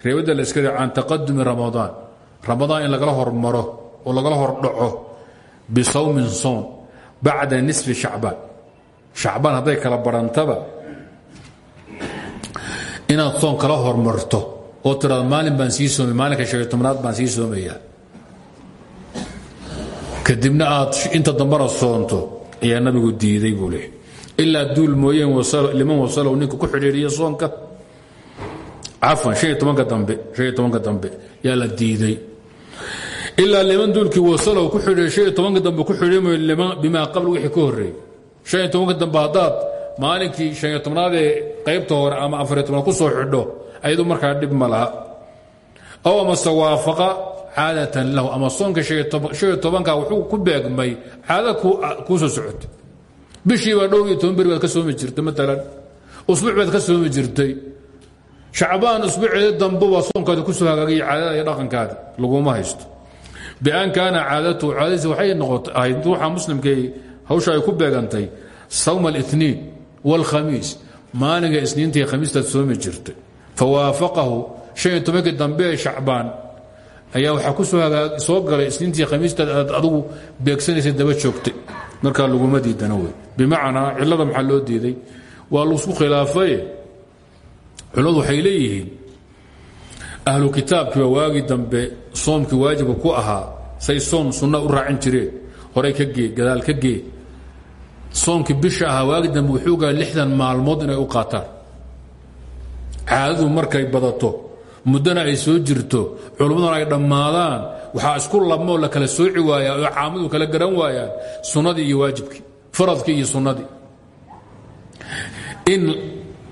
reebadda la iska reebay can taqadumi ramadaan ramadaan in lagala hormaro oo lagala hordhaco bisawmin soom bacda nisfi shacbaan shacbaan hadday kala barantaba inaad soon kala hormarto oo tiraado maalin baan sii soomay maalinka shan iyo tobnaad baan sii soomayaa kadibna aad inta dambana soonto ayaa nabigu diiday buu leh ilaa duul mooyeen liman wasalow ninka ku xidhiidhiya soonka. Cafan tobanka dambe tobanka dambe yaa la diiday. Ilaa liman duulkii wasalow ku tobanka dambe ku xidhiimayo bimaa qabl wixii ka horreeyey han iyo tobanka dambe haddaad maalinkii han iyo tobnaad ee ama afariyo tobnaad ku soo xidho ayadu markaa dhib ma laha. Ow caadatan lahu ama soonka haniyo tobanka wuxuu ku beegmay caada kuu soo socotay. Bishiibaa dhowr iyo toban beri baad ka jirtay maalan usbuuc baad ka soomi jirtay. Shacbaan usbuuceeda dambuba soonkaada ku soo hagaagaya caadada iyo dhaqankaada laguma haysto. Bian kaana caadatu caadadiisa waxay noqotay ahayd ruuxa muslimkay hawsha ay ku beegantay sawma aliniin wاlkhamiis maalinka isniinta iyo khamiistaad soomi jirtay. Fawaafaqahu han iyo dambe ee ayaa waxaa ku soo galay isniintii khamiistaad aad beegsanaysay daba joogtay. Markaa laguma diidana wey bimacnaa cilada maxaa loo diiday? Waa la isku khilaafaye culimmadu waxay leeyihiin ahlu kitaabkiiba waagii dambe soomkii waajibka ku ahaa. Say soon sunna u raacin jireen horey ka gee gadaal ka gee. Soomkii bisha ahaa waagii dambe wuxuu gaa lixdan maalmood inay u qaataan. Caadadu markay badato muddana ay soo jirto culummaduna ay dhammaadaan waxaa isku labmoo la kala sooci waayaa oo caamadu kala garan waayaan sunnadii iyo waajibkii faradkii iyo sunnadii. In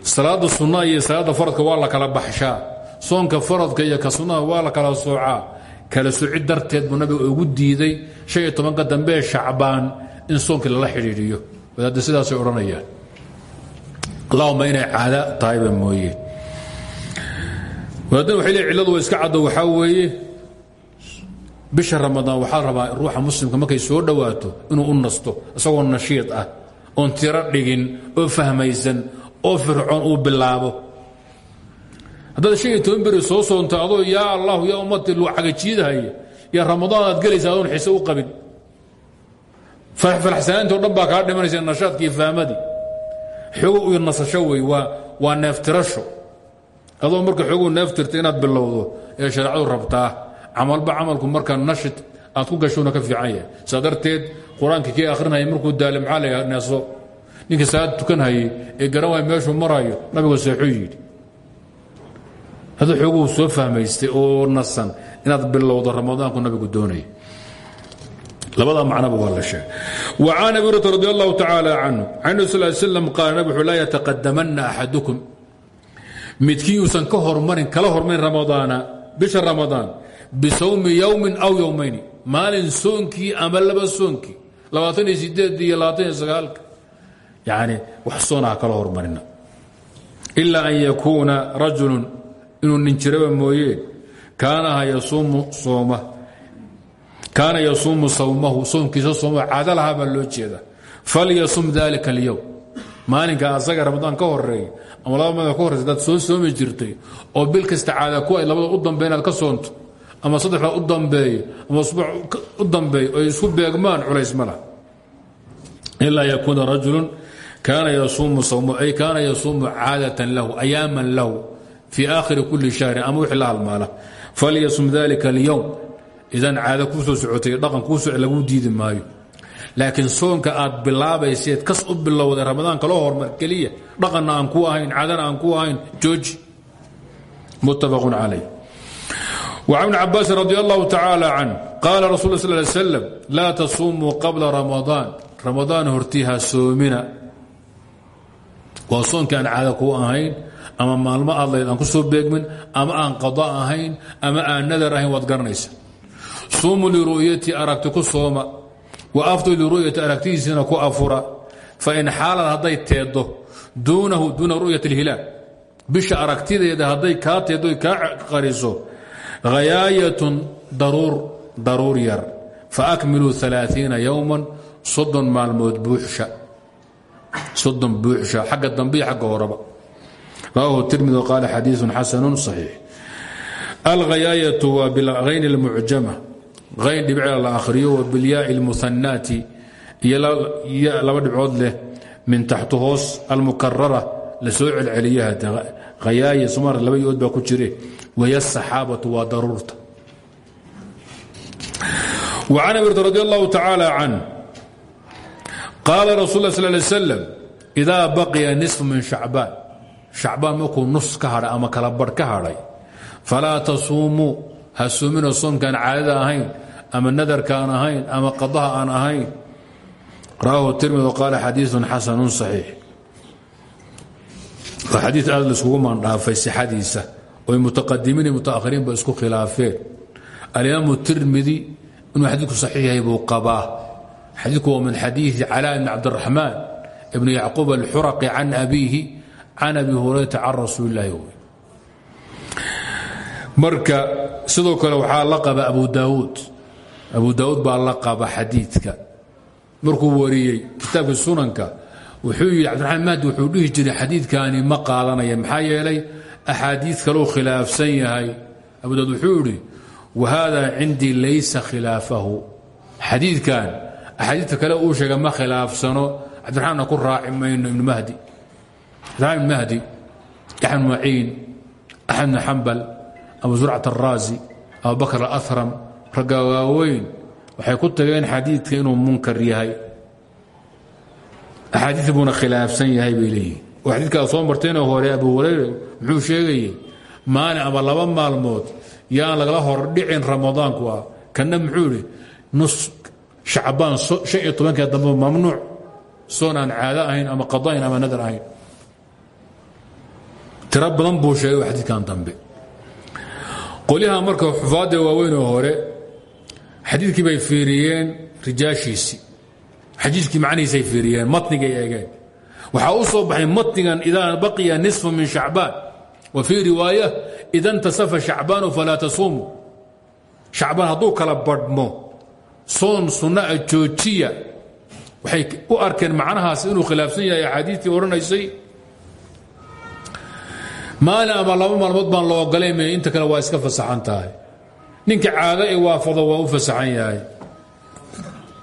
salaada sunnaha iyo salaada faradka waa la kala baxshaa soonka faradka iyo ka sunnaha waa la kala soocaa kala sooci darteed buu ugu diiday han iyo dambe ee shacbaan in soonkii lala xidhiidhiyo. Wadaadda sidaasay odhanayaan. Allahuma inay caada tahayba mooye wadaadana waxay leey cilladu waa iska caddo waxaa weeye bisha ramadaan waxaa rabaa ruuxa muslimka markay soo dhowaato inuu u nasto isagoo nashiid ah oon tiro dhigin oo fahmaysan oo fircoon uu bilaabo. Haddaad shan iyo toban soo soonto adoo yaa allahu ummati luu cagajiidahaya yaa ramadaan aad gelaysa adoon xiise u qabin. Faraxsanaanti o dhan baa kaa dhimanaysa nashaadkii fahmadii xogow iyo nasasho wey waa neeftirasho adoo marka xoguu neeftirta inaad bilowdo ee shareecadu rabtaa camalba camalku marka nashid aad ku gashouna ka fiican yahay. Saa darteed qur'aanka kii akhrinaya markuu daale maxaa la neeso ninkii salaad tukanhayay ee garan waay meeshuu marayo nabigu seexuu yidhi haduu xooguu soo fahmaystay oo nasan inaad bilowdo ramadaanku nabigu doonaya labada macnaba waa la sheegay. وcan abi hurata radi allahu tacaala canhu can nabi sal slam qaala nabig wuxuu laa yataqadamanna axadukum midkii uusan ka hormarin kala hormarin ramadaana bisha ramadaan bisawmi yowmin aw yowmayni maalin soonkii ama laba soonkii labaatan iyo sideed iyo labaatan yani wax kala hormarina ilaa an yakuuna rajulun inuu nin jiraba mooyee kaanaha yasuumu sooma kaana sawmahu soomkiisa sooma caado lahaa baa loo jeeda falyasum dalika asaga ramadaan ka horreeya ama laba mada ka horeysa hadaad soo soomi jirtay oo bil kasta caada ku ay labada u dambeya inaad ka soonto ama saddexda u dambeeyo ama usbuuc u dambeeyo ay isku beegmaan culays ma lah ilaa yakuuna rajulu kaana yasuumu ay kaana yasuumu caadatan lahu ayaaman lahu fii aakhiri kuli shahrin ama wixii la falyasum dalika اlyowm idan caado kuu soo socotay dhaqan kuu soc lagu diidi maayo laakiin soonka aad bilaabayseed kas u bilowday ramadaan kalo hormar keliya dhaqanna aan ku ahayn cadana aan ku ahayn jooji. Muttafaqun calay وcan cabaasin radi allahu tacaala can qaala rasul sl ly slm laa tasumuu qabla ramadaan. Ramadaan hortii soomina. Waa soonkii aan caada ku ahayn ama maalmo adlayd aan ku soo beegmin ama aan qada ahayn ama aan nadar ahayn waad garanaysa. Suumu liru'yati aragti ku sooma wa afdu liru'yati aragtidiisina ku afura fain xaalad hadday teeddo duunahu duuna ru'yat اlhilaal bisha aragtideeda hadday kaa teeddo kaa qariso hayaayatun daruur daruur yar faakmiluu aaaiina yowman soddon maalmood buuxsha soddon buuxsha xagga dambe iyo xagga horeba rawahu tirmidi qaala xadiiun xasanu صaxiix alhayaayatu waa bilhayn اlmucjama ayn dhibcda la akhriyo bilyaa اlmuhanaati iyo laba dhibcood leh min taxtu hoos almukarara la soo celceliya hayaaya somal laba yood baa ku jire wahiy asaxaabatu waa daruurta an abirta radi allahu tacaala can qaala rasul la sl slam idaa baqiya nisf min shacbaan shacbaan markuu nus ka hadhay ama kala barh ka hadhay falaa tasuumuu ha suumina soomkaan caadada ahayn ama nadarkaan ahayn ama qadaha aan ahayn. Rawahu tirmidi qaala xadiiثu xasanu صaxiix waa xadii aad laiskugu maandhaafay sixadiisa. Oy mutaqadimiin iyo mutaahiriin ba isku khilaafeen. Alimaamu tirmidi inuu xadiidku saxiix yahay buu qabaa. Xadiidku waa min xadiidi calaa bni cabdiraxmaan ibni yacquub alxuraqi can abiihi can abi hurayrata can rasuuli illaahi marka sidoo kale waxaa la qaba abu daawuud. Abu daawuud baa la qaba xadiidka. Markuu wariyey kitaabka sunanka wuxuu yidhi cabdiraxmaan mahdi wuxuu dhihi jiray xadiidkani ma qaadanaya maxaa yeelay axaadiid kaleu khilaafsan yahay. Abu daawud wuxuu yidhi whada cindii laysa khilaafahu. Xadiidkan axaadiidta kale uu sheega ma khilaafsano. Cabdiraxmaanna ku raaci mayno ibn mahdi. Ibn mahdi yaxya bn maciin axmed bn abu zurcat araazi abu bakr alahram ragga waaweyn waxay ku tageen xadiidka inuu munkar yahay. Axaadiid buuna khilaafsan yahay bay leeyihiin oo xadiidkaa soo martayna hore abu hurayra muxuu sheegayey maalin ama laba maalmood yaan lagala hordhicin ramadaanku ah. Kana muxuu nus shacbaan shan iyo tobankee dambe mamnuuc soon aan caado ama qadayn ama nadar ahayn. Tiro badan buu sheegay xadiidkan dambe qolyaha marka xufaadda waaweynoo hore xadiidkii bay fiiriyeen rijaashiisii xadiidkii macnihiisay fiiriyeen matnigay eegeen. Waxaa u soo baxay matnigan idaa baqiya nisfu min shacbaan. Wa fii riwaaya ida intasafa shacbaanu falaa tasuumu. Shacbaan hadduu kala badhmo soon sunnaa joojiya waxay u arkeen macnahaas inuu khilaafsan yahay axaadiistii odhanaysay maalin ama laba maalmood baan la ogolay me inta kale waa iska fasaxan tahay. Ninka caado ee waafado waa u fasaxan yahay.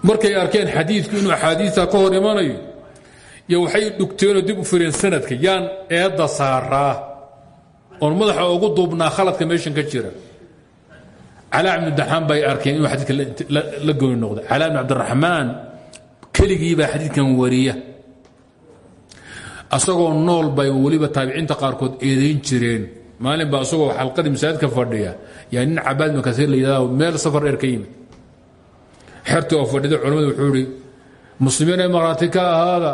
Markay arkeen xadiidku inuu axaadiista ka hor imanayo iyo waxay dhugteenoo dib u fireen sanadka yaan eedda saaraa. Oon madaxa ugu duubnaa khaladka meeshan ka jira. Calaa bni daxaan bay arkeen inuu xadiidka la gooni noqday. Calaa bni cabdiraxmaan keligii xadiidkan wariya asagoo nool bay weliba taabiciinta qaarkood eedayn jireen. Maalin baa asagoo xalqadii masaajidka fadhiya. Yaa nin cabaad ibn kasiir meel safar dheer ka yimid. Oo fadhida culamadu wuxuu ihi muslimiin ee maraati ka ahaada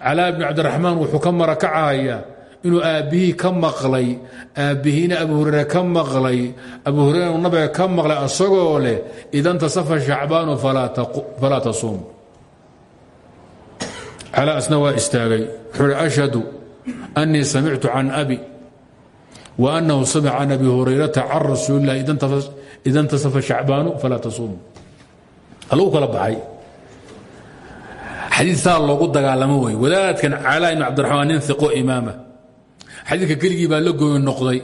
calaa bni cabdiraxmaan wuxuu ka marakacahayaa inuu aabbihii ka maqlay aabbihiina abu hureyre ka maqlay abu hureyre nabiga ka maqlay asagoo leh idantasafa shacbaanu falaa tasuum calaa asna waa istaagay wuxuu hi ashhadu annii samictu can abi wa annahu samica can abi hurayrata can rasuuli illahi ida intasafa shacbaanu falaa tasuumu. Halagu kala baxay. Xadiid saa loogu dagaalamo wey wadaadkan calaa ibn cabdiraxmaan nin iqo imaama. Xadiidka keligii baa la gooyi noqday.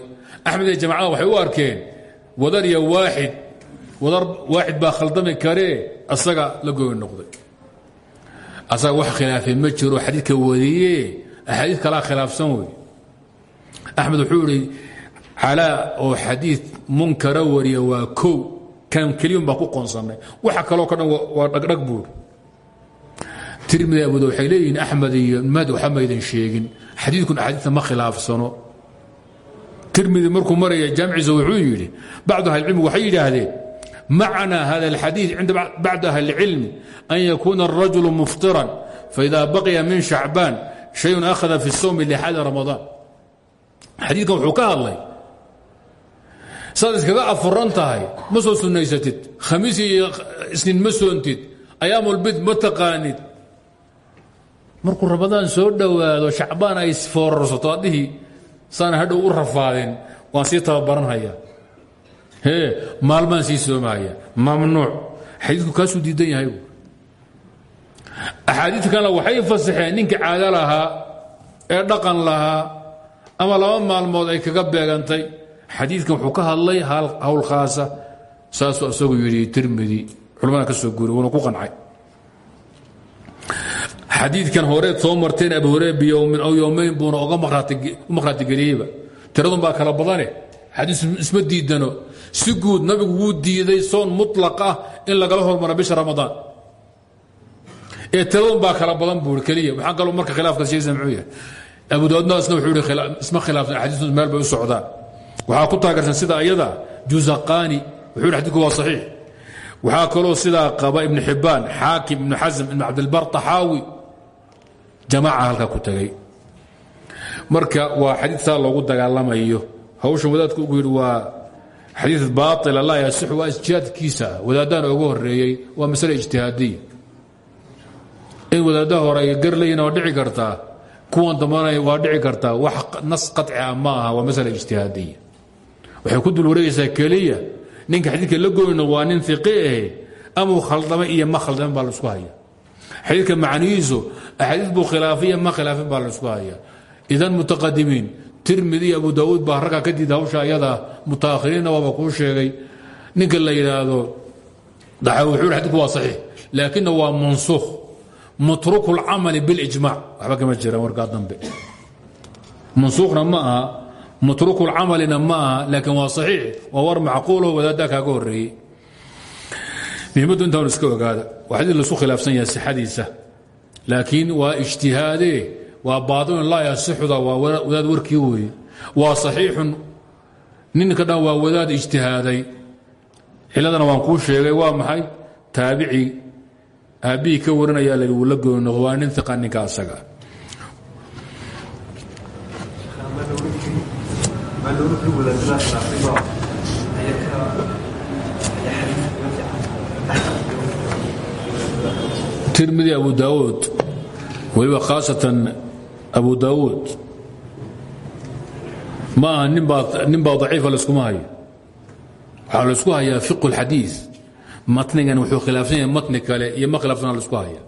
Axmed iyo jamacada waxay u arkeen wadar iyo waaxid wadar waaxid baa khaldami karee asaga la gooyi noqday asaga wax khilaafay ma jiro xadiidka wadiye axaadiid kalaa khilaafsan wey axmed wuxuu ihi calaa oo xadiid munkara wariya waa kow kan keliyun baa ku qoonsannay. Waxa kaloo ka dhan waa dhagdhag buuri tirmidi abuda waxay leeyihiin axmed iyo mahdi waxba maydan sheegin. Xadiidkun axaadiista ma khilaafsano. Tirmidi markuu maraya jaamiciisa wuxuu yidhi bacdu ahlicilmi waxay yidhaahdeen macnaa hada alxadiid cinda bacdi ahli اlcilmi an yakuuna الrajulu muftiran faida baqiya min shacbaan shayun akhada fi الsawmi lixaadi ramadaan xadiidkan wuxuu ka hadlay saad iskaga afuran tahay ma soo sunaysatid khamiis iyo isniin ma soontid ayaamulbid ma taqaanid markuu ramadaan soo dhowaado shacbaan ay foorarsato adhihii saana hadhow u rafaadeen waan sii tababaranhayaa hee maalmaan sii soomahaya mamnuuc. Xadiidku kaasuu diidan yahay. Axaadiidta kalena waxay fasaxeen ninka caado lahaa ee dhaqan lahaa ama laba maalmood ay kaga beegantay. Xadiidkan wuxuu ka hadlay hawl khaasa saasuu isagu yidhi tirmidi culamada ka soo guuriy wuuna ku qancay xadiidkan horeed soo marteen abu huree biyowmin aw yowmayn buuna uga maqhraatigeliyeyba tiradun baa kala badane. Xadiis isma diidano si guud nabigu wuu diiday soon muطlaq ah in lagala hormaro bisha ramadaan. Ee tiradun baa kala badan buu keliya. Waxaan kaloo marka khilaafka sheegaysa muxuu yahay? Abu daawudna isna wuxuu yihi isma khilaafsan axaadiistu meel bay u socdaan. Waxaa ku taageersan sida ayada jusaqaani wuxuu yihi xadidku waa saxiix. Waxaa kaloo sidaa qaba ibnu xibbaan xaakim ibnu xasm ibnu cabdilbar taxaawi jamaaca halkaa ku tegay. Marka waa xadiid saa loogu dagaalamayo. Hawshan wadaadku ugu yidhi waa xadiid baaila laa yasixu waa ijtihaadkiisa wadaaddaana ugu horeeyey waa masale ijtihaadiya in wadaaddaha hore ay gar leeyihiin waa dhici kartaa kuwan dambana waa dhici kartaa wax nas qaci ah ma aha waa masale ijtihaadiya waxay ku dul wareegaysaa keliya. Ninka xadiidka la goyno waa nin iqi ahe amuu khaldamay iyo ma khaldamin baa la isku haya. Xadiidka macnihiisu axaadiis buu khilaafiya ma khilaafin baa la isku haya. Idan mutaqadimiin tirmidi abu daawuud baa raggaa ka diida hawsha ayada mutaakhiriinna waaba kuu sheegay. Ninka la yidhaahdo daxawi wuxuu xadidku waa saxiix laakina waa mansuukh mutruku lcamali bilijmac waxba kama jiraan warkaa dambe. Mansuukhna ma aha mutruku lcamalina ma aha laakiin waa saxiix waa war macquulo wadaaddaa kaaga horeeyey muhimaddu intaan iska ogaada waa xadiid laisu khilaafsan yahay sixadiisa laakiin waa ijtihaadee waa baailun laa yasixuda waa wadaad warkii weeye. Waa saxiixun. Ninka dhan waa wadaad ijtihaaday. Ciladana waan kuu sheegay waa maxay? Taabici aabbihii ka warinaya la la goynoqdo waa nin iqa ninka asaga. Tirmidi abu daawuud weliba khaasatan abu daawuud ma aha nin baa daciifa layskuma hayo waxaa laysku hayaa fiqu اlxadiiث matnigan wuxuu khilaafsan yahay matni kale iyo ma khilaafsana laisku haya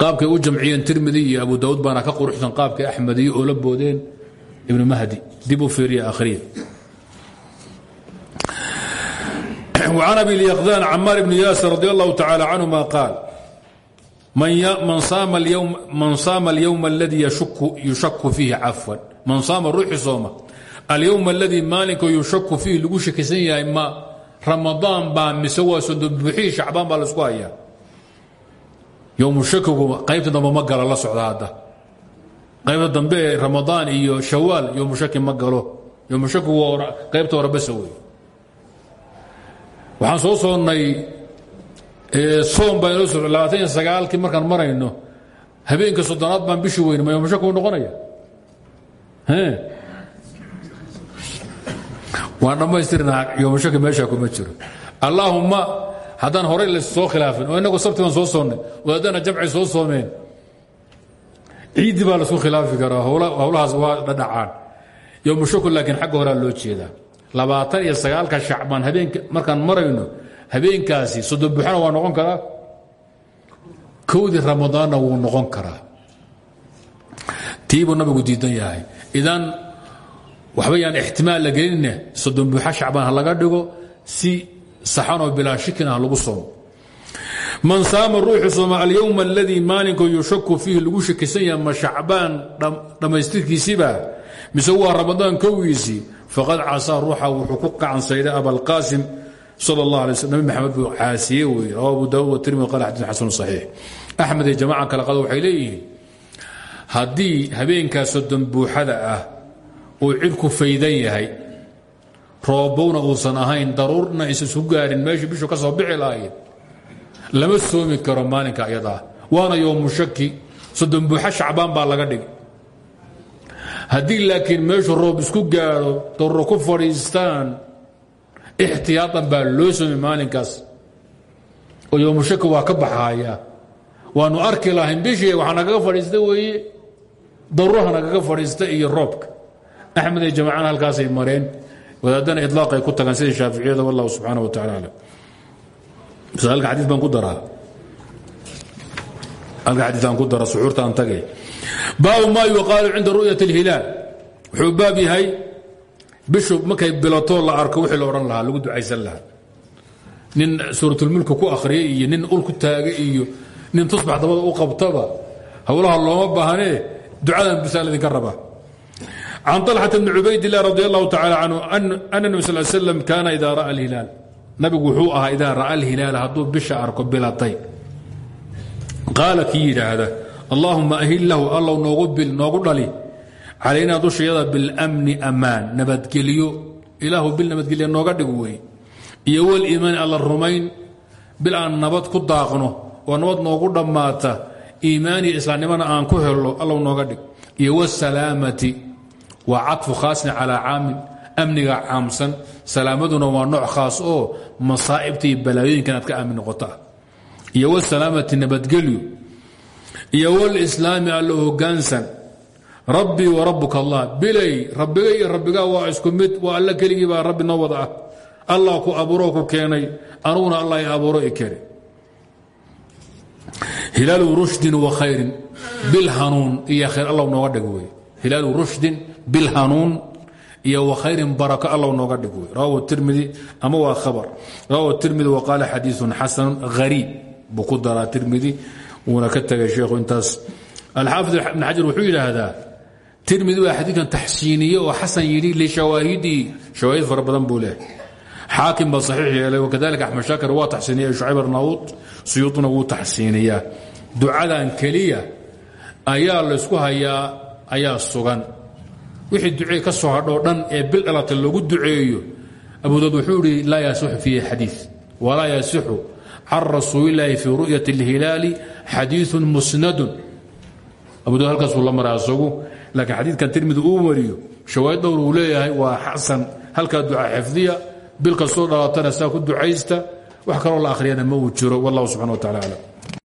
qaabkay u jamciyeen tirmidi iyo abu daawuud baana ka quruxsan qaabkay axmediyo oo la boodeen ibnu mahdi dib u fiiriya akhriya وعن أبي اليقذان عمار بن ياسر رضي الله تعالى عنهما قال من صام اليوم من صام اليوم الذي يشك يشك فيه عفوا من صام روحي صومه اليوم الذي مالك يشك فيه لغو شكسن يا اما رمضان با مسوا سندبخي شعبان با لسكو هيا يوم الشك قيبت دم ما قال الله سعود هذا قيبت دم رمضان iyo شوال يوم الشك ما قالو يوم الشك قيبت ورا بس وي waxaan soo soonnay soom baan inoo so labaatan iyo sagaalkii markaan marayno habeenka soddonaad baan bishii weyne ma yoomashaka u noqonaya? Waan dhammaystirnaa yoomashaka meeshaa kuma jiro. Allaahumma haddaan horay la soo khilaafin oo innagu sabti baan soo soonnay oo haddana jamci soo soomeen ciiddi baa la isku khilaafi karaa howlahaas waa dhadhacaan. Yoomashako laakiin xagga horaa loo jeedaa. Labaatan iyo sagaalka shacbaan habeenka markaan marayno habeenkaasi soddon waa noqon karaa? Kowdii ramadaanna wuu noqon karaa. Tiibuu nabigu diidan yahay. Idan waxba yaan ixtimaal la gelinne shacbaan ha laga dhigo si saxanoo bilaa shikina ha lagu soomo. Man saama ruuxu sooma alyowma aladii maalinka yushaku fiihi lagu shakisan yahay ma shacbaan dhammaystirkiisiiba mise waa ramadaan kowgiisii? Faqad casaa ruuxa wuxuu ku qacansayday abalqaasim sal اllah alay slm nabi maxamed buu caasiye weye rawa abu daawud watirmidi qala xadis xasanu saxiix. Axmed iyo jamaca kale qada waxay leeyihiin haddii habeenkaa soddon buuxada ah uu cidhku faydan yahay roobowna uusan ahayn daruurna aysan isu gaarin meeshii bishu ka soo bixi lahayd lama soomi karo maalinka ayadaa waana yowmu shaki soddon buuxa shacbaan baa laga ixtiyaatan baa loo soomi maalinkaas. Oo yowmushaki waa ka baxaaya. Waanu arki lahayn bishii waxaa nagaga fadhiista weeye. Daruuraha nagaga fadhiista iyo roobka. Axmed iyo jamacana halkaasay mareen. Wadaadana ilaaqay ku tagaan sida shaaficiyada wallahu subxaana wa tacala alam. Halka xadii baan ku daraa. Halka xadii aan ku dara suxuurta aan tagay. Baabu maa yuqaalu cinda ru'yat اlhilaal wuxuu baab yahay bishu markay bilatoo la arko wixii la odhan lahaa lagu ducaysan lahaa. Nin suuratulmulka ku akhriyay iyo nin ul ku taagay iyo nin tusbax dabada u qabtaba howlaha looma baahnee ducadan bisaa ladinka rabaa. Can طalxata bni cubaydillah radi allahu tacala canhu ana nebi sal slam kaana ida ra'a alhilaal. Wuxuu ahaa idaa ra'a alhilaal hadduu bisha arko bilatay. Qaala kii yidhaahda allaahuma allow noogu bil noogu dhali calaynaa dushayada bilmni ammaan nabadgelyo. Ilaahu bil nabadgelya nooga dhig wey iyo waliimaani alla rumayn bil aan nabad ku daaqno oo nabad noogu dhammaata iimaaniyo islaamnimana aan ku helno allow nooga dhig. Iyo wsalaamati waa cadfu khaasin calaa caamin amniga caamsan. Salaamaduna waa nooc khaas oo masaa'ibta iyo balaayooyinkan aad ka iyo wsalaamati nabadgelyo. Hogaansan rabbii warabuka allah. Bilay rabbiga iyo rabbigaa waa isku mid waa alla keligii baa rabbi noo wada ah. Allah ku abuuroo ku keenay. Anuguna allah i abuuro i kene hilaalu rushdin wa khayrin bilhanuun iyo khayr allah nooga dhig wey hilaalu rushdin bilhanuun iyo wa khayrin barako allah nooga dhig wey rawahu tirmidi ama waa khabar. Rawahu tirmidi wa qaala xadiiثun xasanu hariib buu ku daraa tirmidi wuuna ka tegay sheekhu intaas. Alxaafid ibn xajar tirmidi waa xadiidkan taxsiiniye oo xasan yidhi lishawaahidii shawaahid fara badan buu leehay xaakim baa saxiix yeelay wakadalika axmed shaakir waa taxsiiniya shucayb arnaawud suyuudna wuu taxsiiniyaa. Ducadan keliya ayaa laysku hayaa ayaa sugan. Wixii ducee ka soo hadhoo dhan ee bil dhalata loogu duceeyo abudaud wuxuu ihi laa yasixu fiihi xadiid walaa yasixu can rasuulilaahi fii ru'yat اlhilaali xadiiثun musnadun. Abudaud halkaasuu la maraa asagu laakiin xadiidkan tirmidi uu wariyo shawaahid dhowr uu leeyahay waa xasan halkaa duca xifdiya bil kastoo dhalatana saa ku ducaysta wax kaloo la akhriyana ma uu jiro. Wallah subxana wa tacala